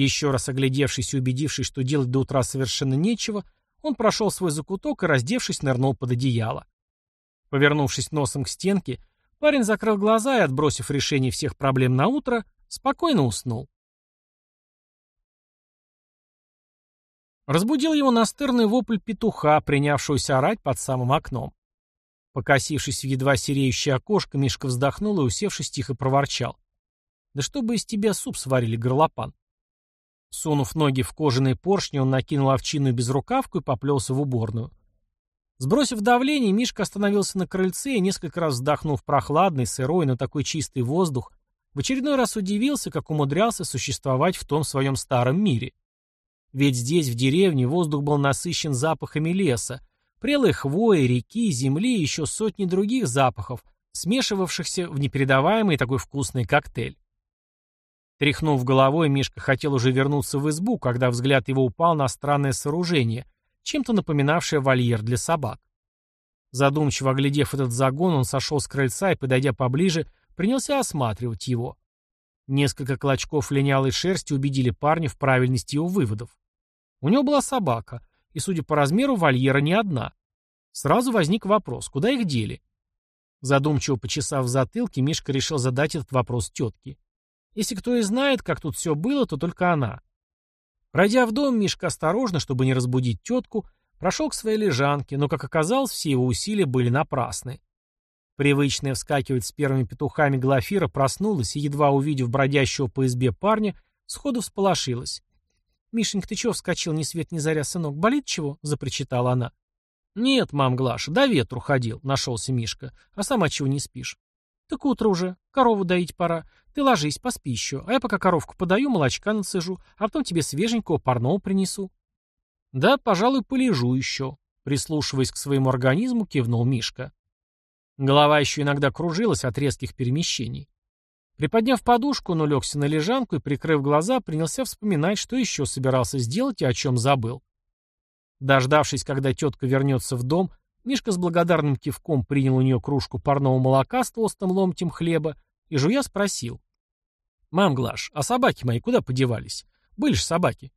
Еще раз оглядевшись и убедившись, что делать до утра совершенно нечего, он прошел свой закуток и, раздевшись, нырнул под одеяло. Повернувшись носом к стенке, парень закрыл глаза и, отбросив решение всех проблем на утро, спокойно уснул. Разбудил его настырный вопль петуха, принявшегося орать под самым окном. Покосившись в едва сереющее окошко, Мишка вздохнул и, усевшись, тихо проворчал. «Да чтобы из тебя суп сварили, горлопан!» Сунув ноги в кожаные поршни, он накинул овчинную безрукавку и поплелся в уборную. Сбросив давление, Мишка остановился на крыльце и, несколько раз вздохнув прохладный, сырой, но такой чистый воздух, в очередной раз удивился, как умудрялся существовать в том своем старом мире. Ведь здесь, в деревне, воздух был насыщен запахами леса, прелой хвои, реки, земли и еще сотни других запахов, смешивавшихся в непередаваемый такой вкусный коктейль. Тряхнув головой, Мишка хотел уже вернуться в избу, когда взгляд его упал на странное сооружение, чем-то напоминавшее вольер для собак. Задумчиво оглядев этот загон, он сошел с крыльца и, подойдя поближе, принялся осматривать его. Несколько клочков линялой шерсти убедили парня в правильности его выводов. У него была собака, и, судя по размеру, вольера не одна. Сразу возник вопрос, куда их дели? Задумчиво почесав в затылке, Мишка решил задать этот вопрос тетке. Если кто и знает, как тут все было, то только она. Пройдя в дом, Мишка осторожно, чтобы не разбудить тетку, прошел к своей лежанке, но, как оказалось, все его усилия были напрасны. Привычная вскакивать с первыми петухами Глафира проснулась и, едва увидев бродящего по избе парня, сходу всполошилась. «Мишенька, ты чего вскочил ни свет ни заря, сынок? Болит чего?» — запричитала она. «Нет, мам Глаша, до ветру ходил», — нашелся Мишка. «А сама чего не спишь?» «Так утро уже. Корову доить пора. Ты ложись, поспи еще. А я пока коровку подаю, молочка насыжу, а потом тебе свеженького парного принесу». «Да, пожалуй, полежу еще», — прислушиваясь к своему организму, кивнул Мишка. Голова еще иногда кружилась от резких перемещений. Приподняв подушку, он улегся на лежанку и, прикрыв глаза, принялся вспоминать, что еще собирался сделать и о чем забыл. Дождавшись, когда тетка вернется в дом, Мишка с благодарным кивком принял у нее кружку парного молока с толстым ломтем хлеба и, жуя, спросил. «Мам, Глаш, а собаки мои куда подевались? Были ж собаки».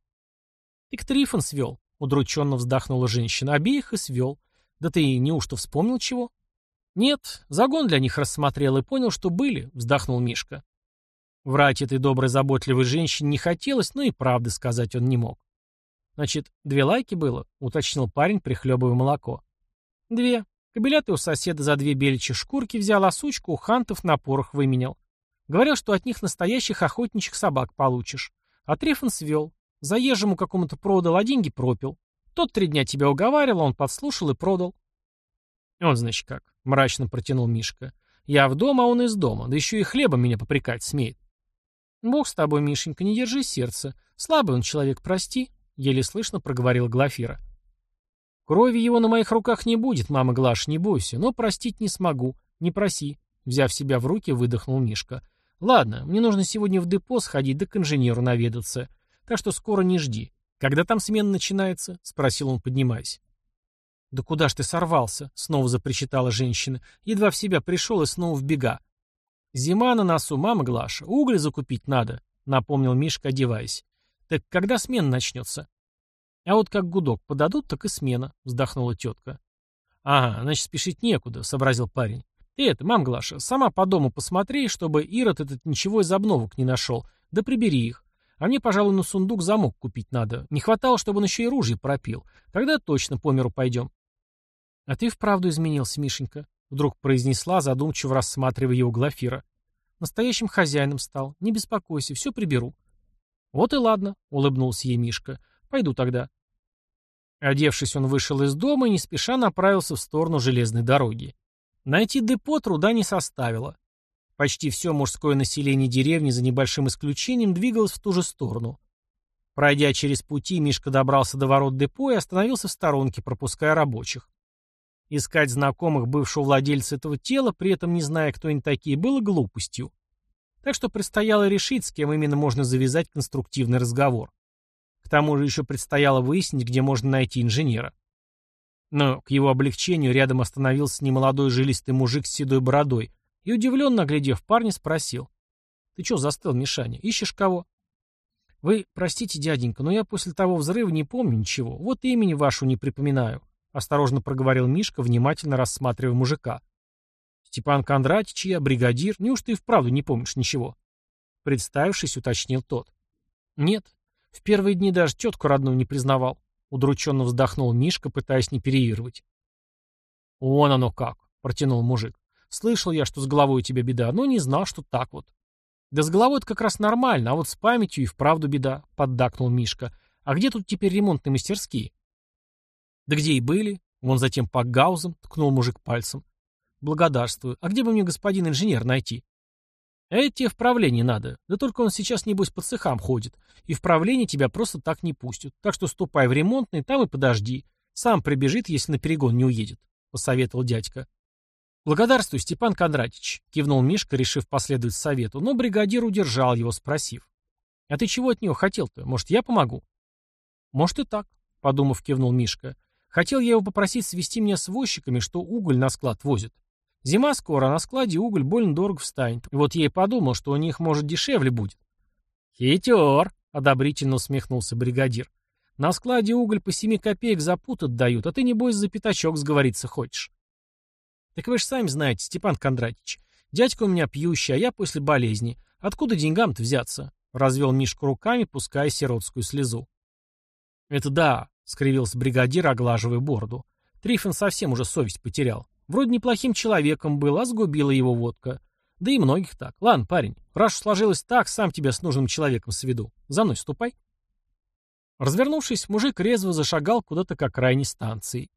«Так Трифон свел», — удрученно вздохнула женщина. «Обеих и свел. Да ты неужто вспомнил чего?» «Нет, загон для них рассмотрел и понял, что были», — вздохнул Мишка. Врать этой доброй, заботливой женщине не хотелось, но и правды сказать он не мог. «Значит, две лайки было?» — уточнил парень, прихлебывая молоко. «Две. Кобеля у соседа за две беличьи шкурки взял, а сучку у хантов на порох выменял. Говорил, что от них настоящих охотничьих собак получишь. А Трефон свел. Заезжему какому-то продал, а деньги пропил. Тот три дня тебя уговаривал, он подслушал и продал. «Он, значит, как?» — мрачно протянул Мишка. «Я в дом, а он из дома, да еще и хлебом меня попрекать смеет». «Бог с тобой, Мишенька, не держи сердце. Слабый он человек, прости», — еле слышно проговорила Глафира. «Крови его на моих руках не будет, мама Глаш, не бойся, но простить не смогу. Не проси», — взяв себя в руки, выдохнул Мишка. «Ладно, мне нужно сегодня в депо сходить да к инженеру наведаться, так что скоро не жди. Когда там смена начинается?» — спросил он, поднимаясь. «Да куда ж ты сорвался?» — снова запричитала женщина. Едва в себя пришел и снова в бега. «Зима на носу, мама Глаша. Уголь закупить надо», — напомнил Мишка, одеваясь. «Так когда смена начнется?» «А вот как гудок подадут, так и смена», — вздохнула тетка. «Ага, значит, спешить некуда», — сообразил парень. «Ты это, мам Глаша, сама по дому посмотри, чтобы Ирод этот ничего из обновок не нашел, да прибери их. А мне, пожалуй, на сундук замок купить надо. Не хватало, чтобы он еще и ружье пропил. Тогда точно по миру пойдем». «А ты вправду изменился, Мишенька», — вдруг произнесла, задумчиво рассматривая его Глафира. «Настоящим хозяином стал. Не беспокойся, все приберу». «Вот и ладно», — улыбнулся ей Мишка. «Пойду тогда». Одевшись, он вышел из дома и не спеша направился в сторону железной дороги. Найти депо труда не составило. Почти все мужское население деревни, за небольшим исключением, двигалось в ту же сторону. Пройдя через пути, Мишка добрался до ворот депо и остановился в сторонке, пропуская рабочих. Искать знакомых бывшего владельца этого тела, при этом не зная, кто они такие, было глупостью. Так что предстояло решить, с кем именно можно завязать конструктивный разговор. К тому же еще предстояло выяснить, где можно найти инженера. Но к его облегчению рядом остановился немолодой жилистый мужик с седой бородой и, удивленно оглядев парня, спросил. «Ты что застыл, Мишаня? Ищешь кого?» «Вы, простите, дяденька, но я после того взрыва не помню ничего. Вот имени вашу не припоминаю. — осторожно проговорил Мишка, внимательно рассматривая мужика. «Степан Кондратич я, бригадир. Неужто и вправду не помнишь ничего?» Представившись, уточнил тот. «Нет. В первые дни даже тетку родную не признавал», — Удрученно вздохнул Мишка, пытаясь не переигрывать. «Вон оно как!» — протянул мужик. «Слышал я, что с головой у тебя беда, но не знал, что так вот». «Да с головой это как раз нормально, а вот с памятью и вправду беда», — поддакнул Мишка. «А где тут теперь ремонтные мастерские?» «Да где и были. Вон затем по гаузам», — ткнул мужик пальцем. «Благодарствую. А где бы мне господин инженер найти?» «Это в правление надо. Да только он сейчас, небось, по цехам ходит. И в тебя просто так не пустят. Так что ступай в ремонтный, там и подожди. Сам прибежит, если на перегон не уедет», — посоветовал дядька. «Благодарствую, Степан Кондратич», — кивнул Мишка, решив последовать совету, но бригадир удержал его, спросив. «А ты чего от него хотел-то? Может, я помогу?» «Может и так», — подумав, кивнул Мишка. «Хотел я его попросить свести меня с возчиками, что уголь на склад возят. Зима скоро, на складе уголь больно дорого встанет. Вот и подумал, что у них, может, дешевле будет». «Хитер», — одобрительно усмехнулся бригадир. «На складе уголь по семи копеек за пут отдают, а ты, небось, за пятачок сговориться хочешь». Так вы же сами знаете, Степан Кондратьевич, дядька у меня пьющий, а я после болезни. Откуда деньгам-то взяться? Развел Мишка руками, пуская сиротскую слезу. Это да, скривился бригадир, оглаживая бороду. Трифон совсем уже совесть потерял. Вроде неплохим человеком был, а сгубила его водка. Да и многих так. Ладно, парень, раз сложилось так, сам тебя с нужным человеком сведу. За мной ступай. Развернувшись, мужик резво зашагал куда-то к окраине станции.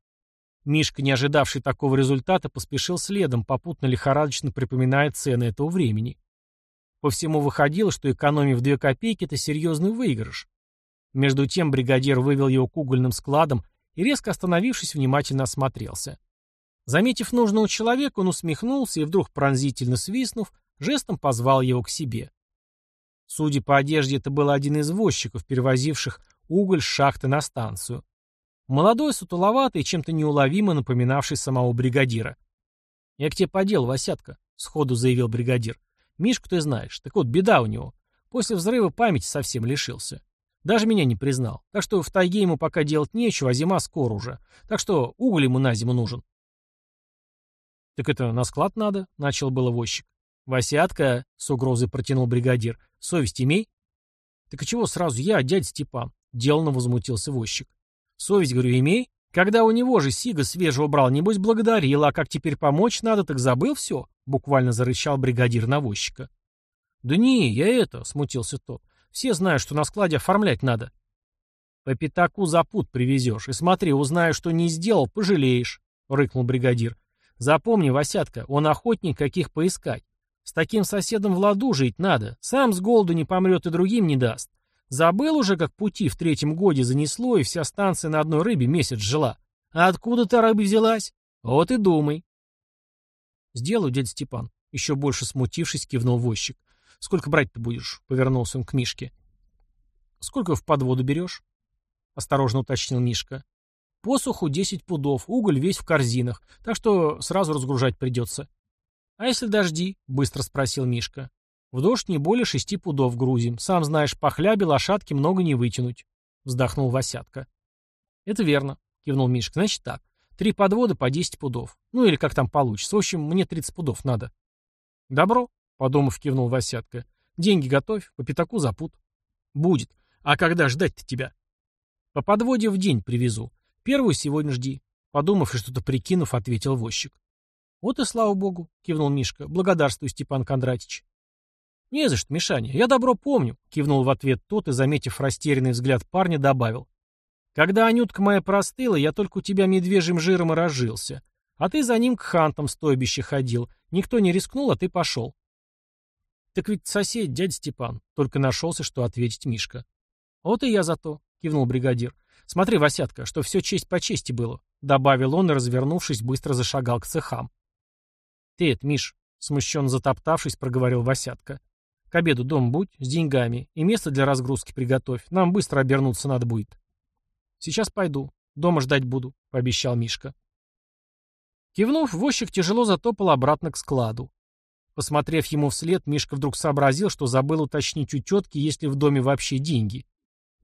Мишка, не ожидавший такого результата, поспешил следом, попутно лихорадочно припоминая цены этого времени. По всему выходило, что экономия в две копейки – это серьезный выигрыш. Между тем бригадир вывел его к угольным складам и, резко остановившись, внимательно осмотрелся. Заметив нужного человека, он усмехнулся и, вдруг пронзительно свистнув, жестом позвал его к себе. Судя по одежде, это был один из возчиков, перевозивших уголь с шахты на станцию. Молодой, сутуловатый, чем-то неуловимо напоминавший самого бригадира. «Я к тебе по делу, Васятка», — сходу заявил бригадир. «Мишку ты знаешь. Так вот, беда у него. После взрыва памяти совсем лишился. Даже меня не признал. Так что в тайге ему пока делать нечего, а зима скоро уже. Так что уголь ему на зиму нужен». «Так это на склад надо?» — начал было возчик. «Васятка», — с угрозой протянул бригадир, — «совесть имей». «Так и чего сразу я, дядя Степан?» — деланно возмутился возчик. Совесть, говорю, имей. Когда у него же Сига свежего брал, небось благодарил, а как теперь помочь надо, так забыл все? Буквально зарычал бригадир навозчика. Да не, я это, смутился тот. Все знают, что на складе оформлять надо. По пятаку за пут привезешь. И смотри, узнаю, что не сделал, пожалеешь, рыкнул бригадир. Запомни, Васятка, он охотник, каких поискать. С таким соседом в ладу жить надо. Сам с голоду не помрет и другим не даст. Забыл уже, как пути в третьем годе занесло, и вся станция на одной рыбе месяц жила. А откуда та рыба взялась? Вот и думай. Сделаю, дядя Степан. Еще больше смутившись, кивнул возчик. Сколько брать-то будешь? Повернулся он к Мишке. Сколько в подводу берешь? Осторожно уточнил Мишка. Посуху десять пудов, уголь весь в корзинах, так что сразу разгружать придется. А если дожди? Быстро спросил Мишка. В дождь не более шести пудов грузим. Сам знаешь, по хлябе лошадки много не вытянуть. Вздохнул Васятка. Это верно, кивнул Мишка. Значит так. Три подвода по десять пудов. Ну или как там получится. В общем, мне тридцать пудов надо. Добро, подумав, кивнул Васятка. Деньги готовь, по пятаку за пуд. Будет. А когда ждать-то тебя? По подводе в день привезу. Первую сегодня жди. Подумав и что-то прикинув, ответил возчик. Вот и слава богу, кивнул Мишка. Благодарствую, Степан Кондратич. «Не за что, Мишаня, я добро помню», — кивнул в ответ тот и, заметив растерянный взгляд парня, добавил. «Когда Анютка моя простыла, я только у тебя медвежьим жиром и разжился. А ты за ним к хантам стойбище ходил. Никто не рискнул, а ты пошел». «Так ведь сосед, дядя Степан», — только нашелся, что ответить Мишка. «Вот и я за то», — кивнул бригадир. «Смотри, Васятка, что все честь по чести было», — добавил он и, развернувшись, быстро зашагал к цехам. «Ты это, Миш», — смущенно затоптавшись, проговорил Васятка. К обеду дом будь, с деньгами, и место для разгрузки приготовь. Нам быстро обернуться надо будет. Сейчас пойду. Дома ждать буду, пообещал Мишка. Кивнув, возчик тяжело затопал обратно к складу. Посмотрев ему вслед, Мишка вдруг сообразил, что забыл уточнить у тетки, есть ли в доме вообще деньги.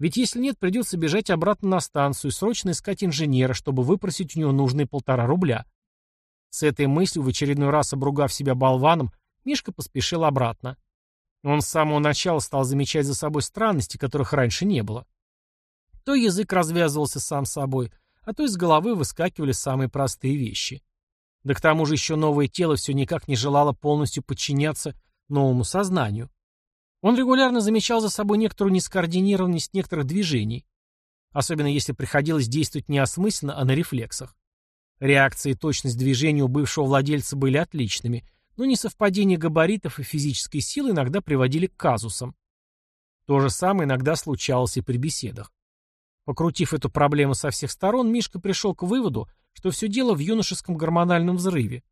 Ведь если нет, придется бежать обратно на станцию и срочно искать инженера, чтобы выпросить у него нужные полтора рубля. С этой мыслью, в очередной раз обругав себя болваном, Мишка поспешил обратно. Он с самого начала стал замечать за собой странности, которых раньше не было. То язык развязывался сам собой, а то из головы выскакивали самые простые вещи. Да к тому же еще новое тело все никак не желало полностью подчиняться новому сознанию. Он регулярно замечал за собой некоторую нескоординированность некоторых движений, особенно если приходилось действовать не осмысленно, а на рефлексах. Реакция и точность движения у бывшего владельца были отличными, но несовпадение габаритов и физической силы иногда приводили к казусам. То же самое иногда случалось и при беседах. Покрутив эту проблему со всех сторон, Мишка пришел к выводу, что все дело в юношеском гормональном взрыве.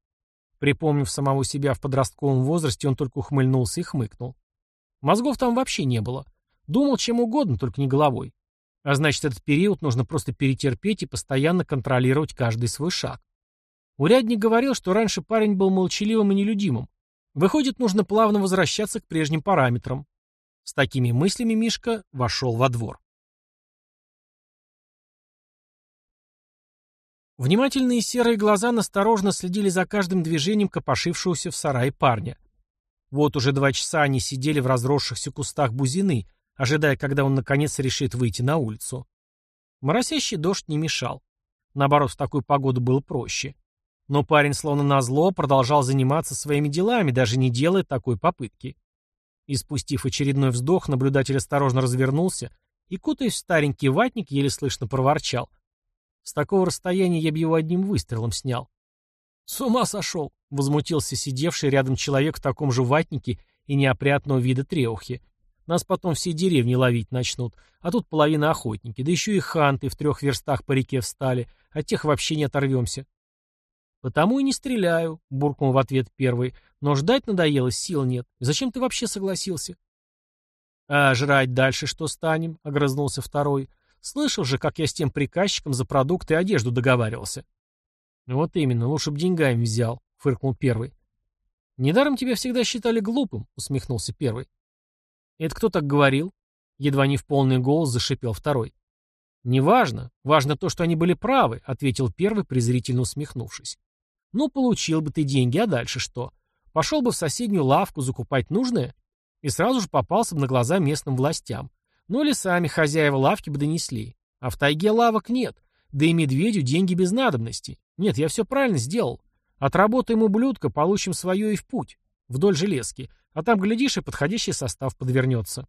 Припомнив самого себя в подростковом возрасте, он только ухмыльнулся и хмыкнул. Мозгов там вообще не было. Думал чем угодно, только не головой. А значит, этот период нужно просто перетерпеть и постоянно контролировать каждый свой шаг. Урядник говорил, что раньше парень был молчаливым и нелюдимым. Выходит, нужно плавно возвращаться к прежним параметрам. С такими мыслями Мишка вошел во двор. Внимательные серые глаза насторожно следили за каждым движением копошившегося в сарае парня. Вот уже два часа они сидели в разросшихся кустах бузины, ожидая, когда он наконец решит выйти на улицу. Моросящий дождь не мешал. Наоборот, в такую погоду было проще. Но парень, словно назло, продолжал заниматься своими делами, даже не делая такой попытки. И спустив очередной вздох, наблюдатель осторожно развернулся и, кутаясь в старенький ватник, еле слышно проворчал. С такого расстояния я бы его одним выстрелом снял. «С ума сошел!» — возмутился сидевший рядом человек в таком же ватнике и неопрятного вида треухи. «Нас потом все деревни ловить начнут, а тут половина охотники, да еще и ханты в трех верстах по реке встали, от тех вообще не оторвемся». «Потому и не стреляю», — буркнул в ответ первый, «но ждать надоело, сил нет. Зачем ты вообще согласился?» «А жрать дальше что станем?» — огрызнулся второй. «Слышал же, как я с тем приказчиком за продукты и одежду договаривался». «Вот именно, лучше бы деньгами взял», — фыркнул первый. «Недаром тебя всегда считали глупым», — усмехнулся первый. «Это кто так говорил?» — едва не в полный голос зашипел второй. «Неважно. Важно то, что они были правы», — ответил первый, презрительно усмехнувшись. «Ну, получил бы ты деньги, а дальше что? Пошел бы в соседнюю лавку закупать нужное и сразу же попался бы на глаза местным властям. Ну или сами хозяева лавки бы донесли. А в тайге лавок нет, да и медведю деньги без надобности. Нет, я все правильно сделал. Отработаем ублюдка, получим свое и в путь. Вдоль железки. А там, глядишь, и подходящий состав подвернется.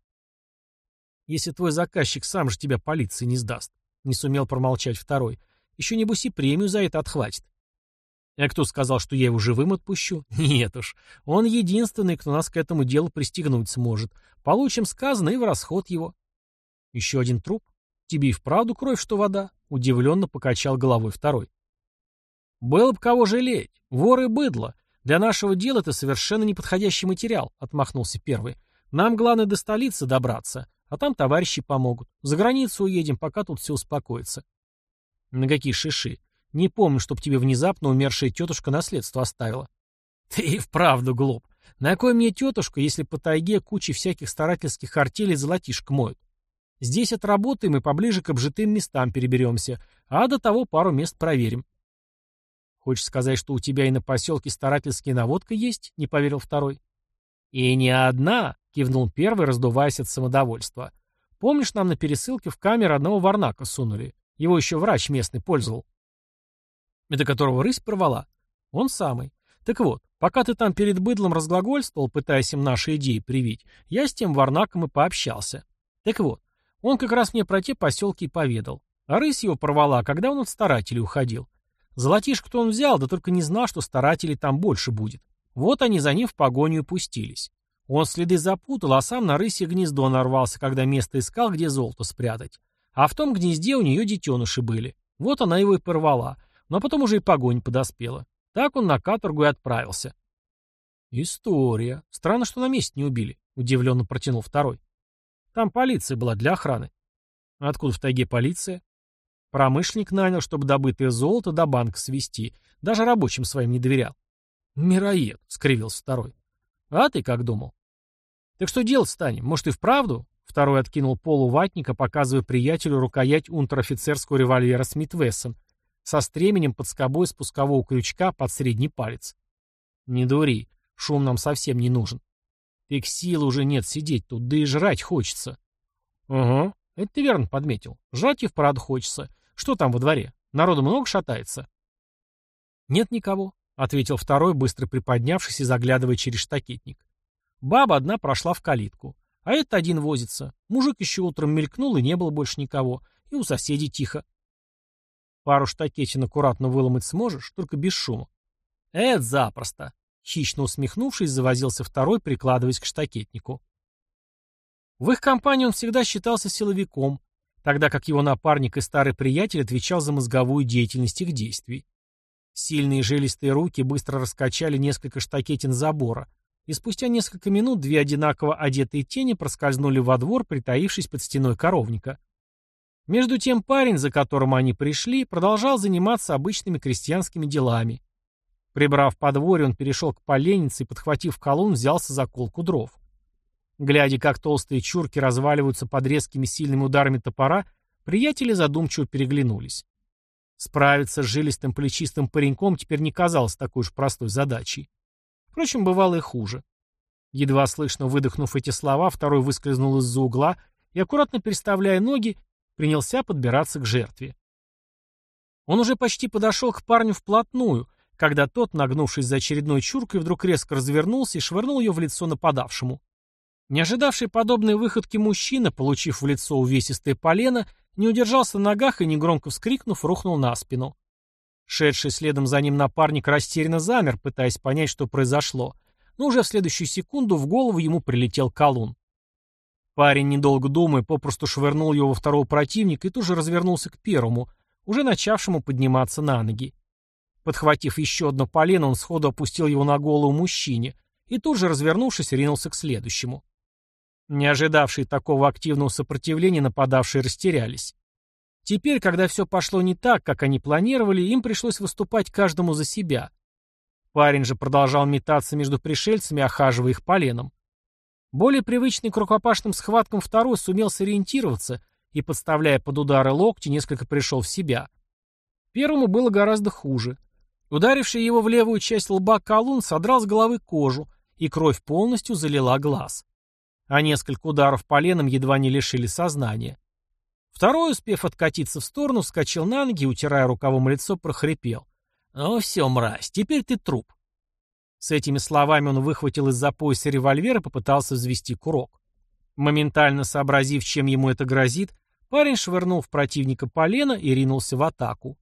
Если твой заказчик сам же тебя полиции не сдаст. Не сумел промолчать второй. Еще небось и премию за это отхватит. А кто сказал, что я его живым отпущу? <laughs> Нет уж. Он единственный, кто нас к этому делу пристегнуть сможет. Получим сказанное и в расход его. Еще один труп? Тебе и вправду кровь, что вода? Удивленно покачал головой второй. «Было бы кого жалеть. Воры быдло. Для нашего дела это совершенно неподходящий материал», — отмахнулся первый. «Нам главное до столицы добраться, а там товарищи помогут. За границу уедем, пока тут все успокоится». «На какие шиши? Не помню, чтоб тебе внезапно умершая тетушка наследство оставила». <laughs> «Ты и вправду глуп. На кой мне тетушка, если по тайге куча всяких старательских артелей золотишко моют? Здесь отработаем и поближе к обжитым местам переберемся, а до того пару мест проверим. «Хочешь сказать, что у тебя и на поселке старательские наводка есть?» — не поверил второй. «И не одна!» — кивнул первый, раздуваясь от самодовольства. «Помнишь, нам на пересылке в камеру одного варнака сунули? Его еще врач местный пользовал». «Это которого рысь порвала?» «Он самый. Так вот, пока ты там перед быдлом разглагольствовал, пытаясь им наши идеи привить, я с тем варнаком и пообщался. Так вот, он как раз мне про те поселки и поведал. А рысь его порвала, когда он от старателей уходил. Золотишко-то он взял, да только не знал, что старателей там больше будет. Вот они за ним в погоню и пустились. Он следы запутал, а сам на рысе гнездо нарвался, когда место искал, где золото спрятать. А в том гнезде у нее детеныши были. Вот она его и порвала. Но потом уже и погонь подоспела. Так он на каторгу и отправился. «История. Странно, что на месте не убили», — удивленно протянул второй. «Там полиция была для охраны». «Откуда в тайге полиция?» Промышленник нанял, чтобы добытое золото до банка свести. Даже рабочим своим не доверял. «Мироед», — скривился второй. «А ты как думал?» «Так что делать станем? Может, и вправду?» Второй откинул полу ватника, показывая приятелю рукоять унтер-офицерского револьвера Смит Вессон со стременем под скобой спускового крючка под средний палец. «Не дури, шум нам совсем не нужен. Так силы уже нет сидеть тут, да и жрать хочется». «Угу, Это ты верно подметил. Жрать и вправду хочется. Что там во дворе? Народу много шатается? Нет никого, ответил второй, быстро приподнявшись и заглядывая через штакетник. Баба одна прошла в калитку. А этот один возится. Мужик еще утром мелькнул, и не было больше никого. И у соседей тихо. Пару штакетин аккуратно выломать сможешь, только без шума. Это запросто. Хищно усмехнувшись, завозился второй, прикладываясь к штакетнику. В их компании он всегда считался силовиком, тогда как его напарник и старый приятель отвечал за мозговую деятельность их действий. Сильные жилистые руки быстро раскачали несколько штакетин забора, и спустя несколько минут две одинаково одетые тени проскользнули во двор, притаившись под стеной коровника. Между тем парень, за которым они пришли, продолжал заниматься обычными крестьянскими делами. Прибрав подворье, он перешел к поленнице и, подхватив колун, взялся за колку дров. Глядя, как толстые чурки разваливаются под резкими сильными ударами топора, приятели задумчиво переглянулись. Справиться с жилистым плечистым пареньком теперь не казалось такой уж простой задачей. Впрочем, бывало и хуже. Едва слышно выдохнув эти слова, второй выскользнул из-за угла и, аккуратно переставляя ноги, принялся подбираться к жертве. Он уже почти подошел к парню вплотную, когда тот, нагнувшись за очередной чуркой, вдруг резко развернулся и швырнул ее в лицо нападавшему. Не ожидавший подобной выходки мужчина, получив в лицо увесистое полено, не удержался на ногах и, негромко вскрикнув, рухнул на спину. Шедший следом за ним напарник растерянно замер, пытаясь понять, что произошло, но уже в следующую секунду в голову ему прилетел колун. Парень, недолго думая, попросту швырнул его во второго противника и тут же развернулся к первому, уже начавшему подниматься на ноги. Подхватив еще одно полено, он сходу опустил его на голову мужчине и тут же, развернувшись, ринулся к следующему. Не ожидавшие такого активного сопротивления нападавшие растерялись. Теперь, когда все пошло не так, как они планировали, им пришлось выступать каждому за себя. Парень же продолжал метаться между пришельцами, охаживая их поленом. Более привычный к рукопашным схваткам второй сумел сориентироваться и, подставляя под удары локти, несколько пришел в себя. Первому было гораздо хуже. Ударивший его в левую часть лба колун содрал с головы кожу, и кровь полностью залила глаз а несколько ударов поленом едва не лишили сознания. Второй, успев откатиться в сторону, вскочил на ноги утирая рукавом лицо, прохрипел. «О, все, мразь, теперь ты труп». С этими словами он выхватил из-за пояса револьвер и попытался взвести курок. Моментально сообразив, чем ему это грозит, парень швырнул в противника полено и ринулся в атаку.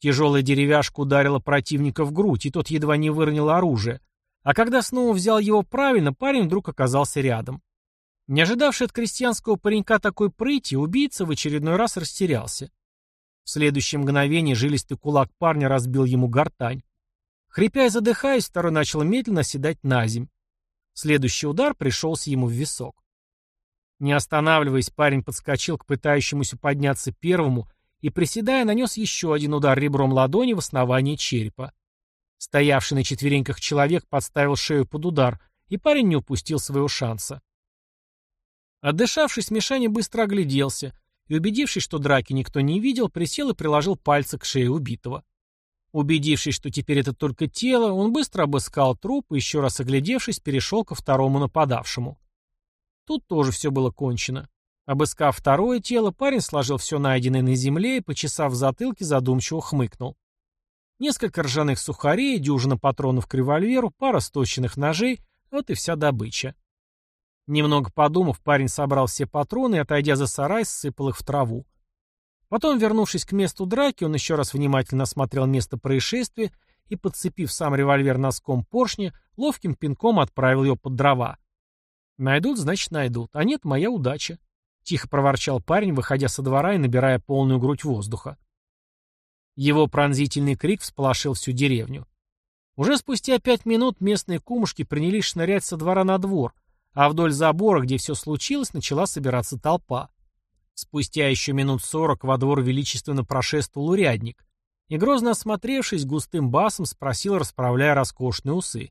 Тяжелая деревяшка ударила противника в грудь, и тот едва не выронил оружие. А когда снова взял его правильно, парень вдруг оказался рядом. Не ожидавший от крестьянского паренька такой прыти, убийца в очередной раз растерялся. В следующее мгновение жилистый кулак парня разбил ему гортань. Хрипя и задыхаясь, второй начал медленно оседать на земь. Следующий удар пришелся ему в висок. Не останавливаясь, парень подскочил к пытающемуся подняться первому и, приседая, нанес еще один удар ребром ладони в основание черепа. Стоявший на четвереньках человек подставил шею под удар, и парень не упустил своего шанса. Отдышавшись, Мишаня быстро огляделся и, убедившись, что драки никто не видел, присел и приложил пальцы к шее убитого. Убедившись, что теперь это только тело, он быстро обыскал труп и, еще раз оглядевшись, перешел ко второму нападавшему. Тут тоже все было кончено. Обыскав второе тело, парень сложил все найденное на земле и, почесав в затылке, задумчиво хмыкнул. Несколько ржаных сухарей, дюжина патронов к револьверу, пара сточенных ножей — вот и вся добыча. Немного подумав, парень собрал все патроны и, отойдя за сарай, сыпал их в траву. Потом, вернувшись к месту драки, он еще раз внимательно осмотрел место происшествия и, подцепив сам револьвер носком поршня, ловким пинком отправил его под дрова. «Найдут, значит, найдут. А нет, моя удача», — тихо проворчал парень, выходя со двора и набирая полную грудь воздуха. Его пронзительный крик всполошил всю деревню. Уже спустя пять минут местные кумушки принялись шнырять со двора на двор — а вдоль забора, где все случилось, начала собираться толпа. Спустя еще минут сорок во двор величественно прошествовал урядник и, грозно осмотревшись, густым басом спросил, расправляя роскошные усы.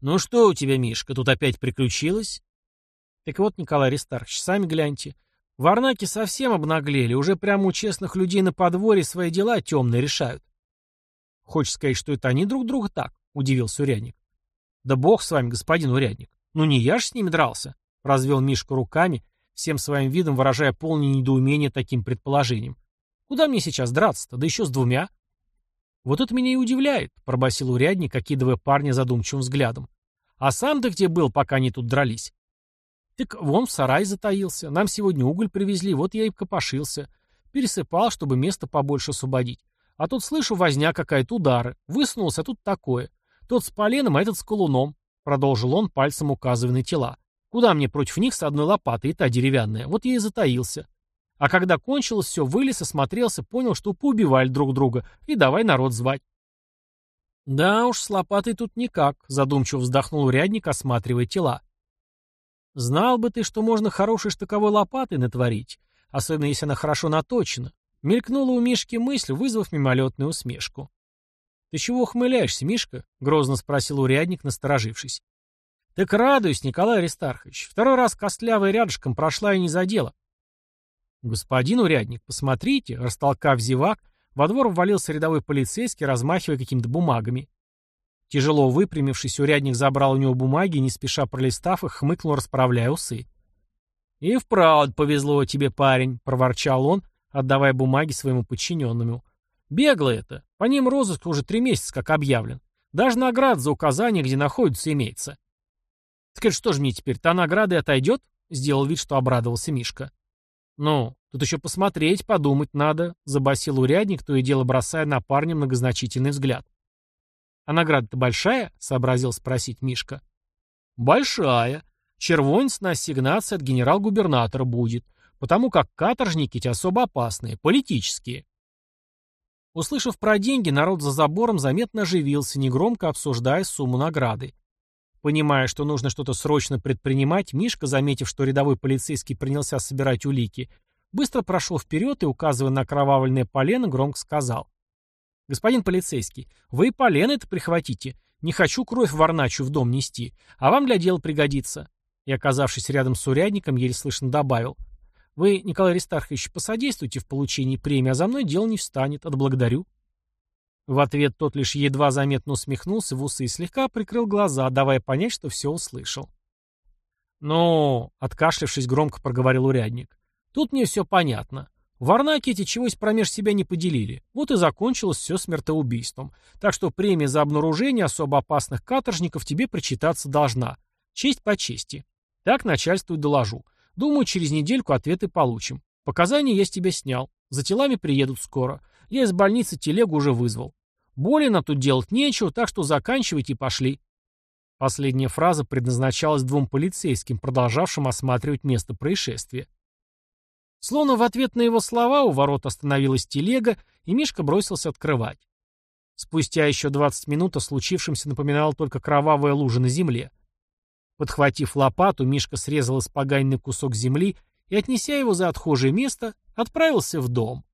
«Ну что у тебя, Мишка, тут опять приключилось?» «Так вот, Николай Аристархович, сами гляньте. Варнаки совсем обнаглели, уже прямо у честных людей на подворье свои дела темные решают». «Хочешь сказать, что это они друг друга так?» — удивился урядник. «Да бог с вами, господин урядник. «Ну не я ж с ними дрался», — развел Мишка руками, всем своим видом выражая полное недоумение таким предположением. «Куда мне сейчас драться-то, да еще с двумя?» «Вот это меня и удивляет», — пробасил урядник, окидывая парня задумчивым взглядом. «А сам-то где был, пока они тут дрались?» «Так вон в сарай затаился. Нам сегодня уголь привезли, вот я и копошился. Пересыпал, чтобы место побольше освободить. А тут слышу, возня какая-то, удары. Высунулся, а тут такое. Тот с поленом, а этот с колуном», — продолжил он, пальцем указывая на тела. «Куда мне против них с одной лопатой, и та деревянная? Вот я и затаился. А когда кончилось все, вылез, осмотрелся, понял, что поубивали друг друга, и давай народ звать. «Да уж, с лопатой тут никак», — задумчиво вздохнул урядник, осматривая тела. «Знал бы ты, что можно хорошей штыковой лопатой натворить, особенно если она хорошо наточена», — мелькнула у Мишки мысль, вызвав мимолетную усмешку. «Ты чего ухмыляешься, Мишка?» — грозно спросил урядник, насторожившись. «Так радуюсь, Николай Аристархович. Второй раз костлявой рядышком прошла и не задела. «Господин урядник, посмотрите!» Растолкав зевак, во двор ввалился рядовой полицейский, размахивая какими-то бумагами. Тяжело выпрямившись, урядник забрал у него бумаги и, не спеша пролистав их, хмыкнул, расправляя усы. «И вправду повезло тебе, парень», — проворчал он, отдавая бумаги своему подчиненному. «Бегло это. По ним розыск уже три месяца как объявлен. Даже наград за указание, где находится, имеется». «Так что ж мне теперь, та награда и отойдет?» — сделал вид, что обрадовался Мишка. «Ну, тут еще посмотреть, подумать надо», — забасил урядник, то и дело бросая на парня многозначительный взгляд. «А награда-то большая?» — сообразил спросить Мишка. «Большая. Червонец на ассигнации от генерал-губернатора будет, потому как каторжники эти особо опасные, политические». Услышав про деньги, народ за забором заметно оживился, негромко обсуждая сумму награды. Понимая, что нужно что-то срочно предпринимать, Мишка, заметив, что рядовой полицейский принялся собирать улики, быстро прошел вперед и, указывая на кровавленное полено, громко сказал. «Господин полицейский, вы и полено это прихватите. Не хочу кровь варначу в дом нести, а вам для дела пригодится». И, оказавшись рядом с урядником, еле слышно добавил. «Вы, Николай Аристархович, посодействуйте в получении премии, а за мной дело не встанет. Отблагодарю». В ответ тот лишь едва заметно усмехнулся в усы и слегка прикрыл глаза, давая понять, что все услышал. «Ну...» — откашлявшись, громко проговорил урядник. «Тут мне все понятно. Варнаки эти чегось промеж себя не поделили. Вот и закончилось все смертоубийством. Так что премия за обнаружение особо опасных каторжников тебе причитаться должна. Честь по чести. Так начальству и доложу. Думаю, через недельку ответы получим. Показания я с тебя снял. За телами приедут скоро. Я из больницы телегу уже вызвал. Более нам тут делать нечего, так что заканчивайте и пошли. Последняя фраза предназначалась двум полицейским, продолжавшим осматривать место происшествия. Словно в ответ на его слова у ворот остановилась телега, и Мишка бросился открывать. Спустя еще 20 минут о случившемся напоминала только кровавая лужа на земле. Подхватив лопату, Мишка срезал испоганенный кусок земли и, отнеся его за отхожее место, отправился в дом.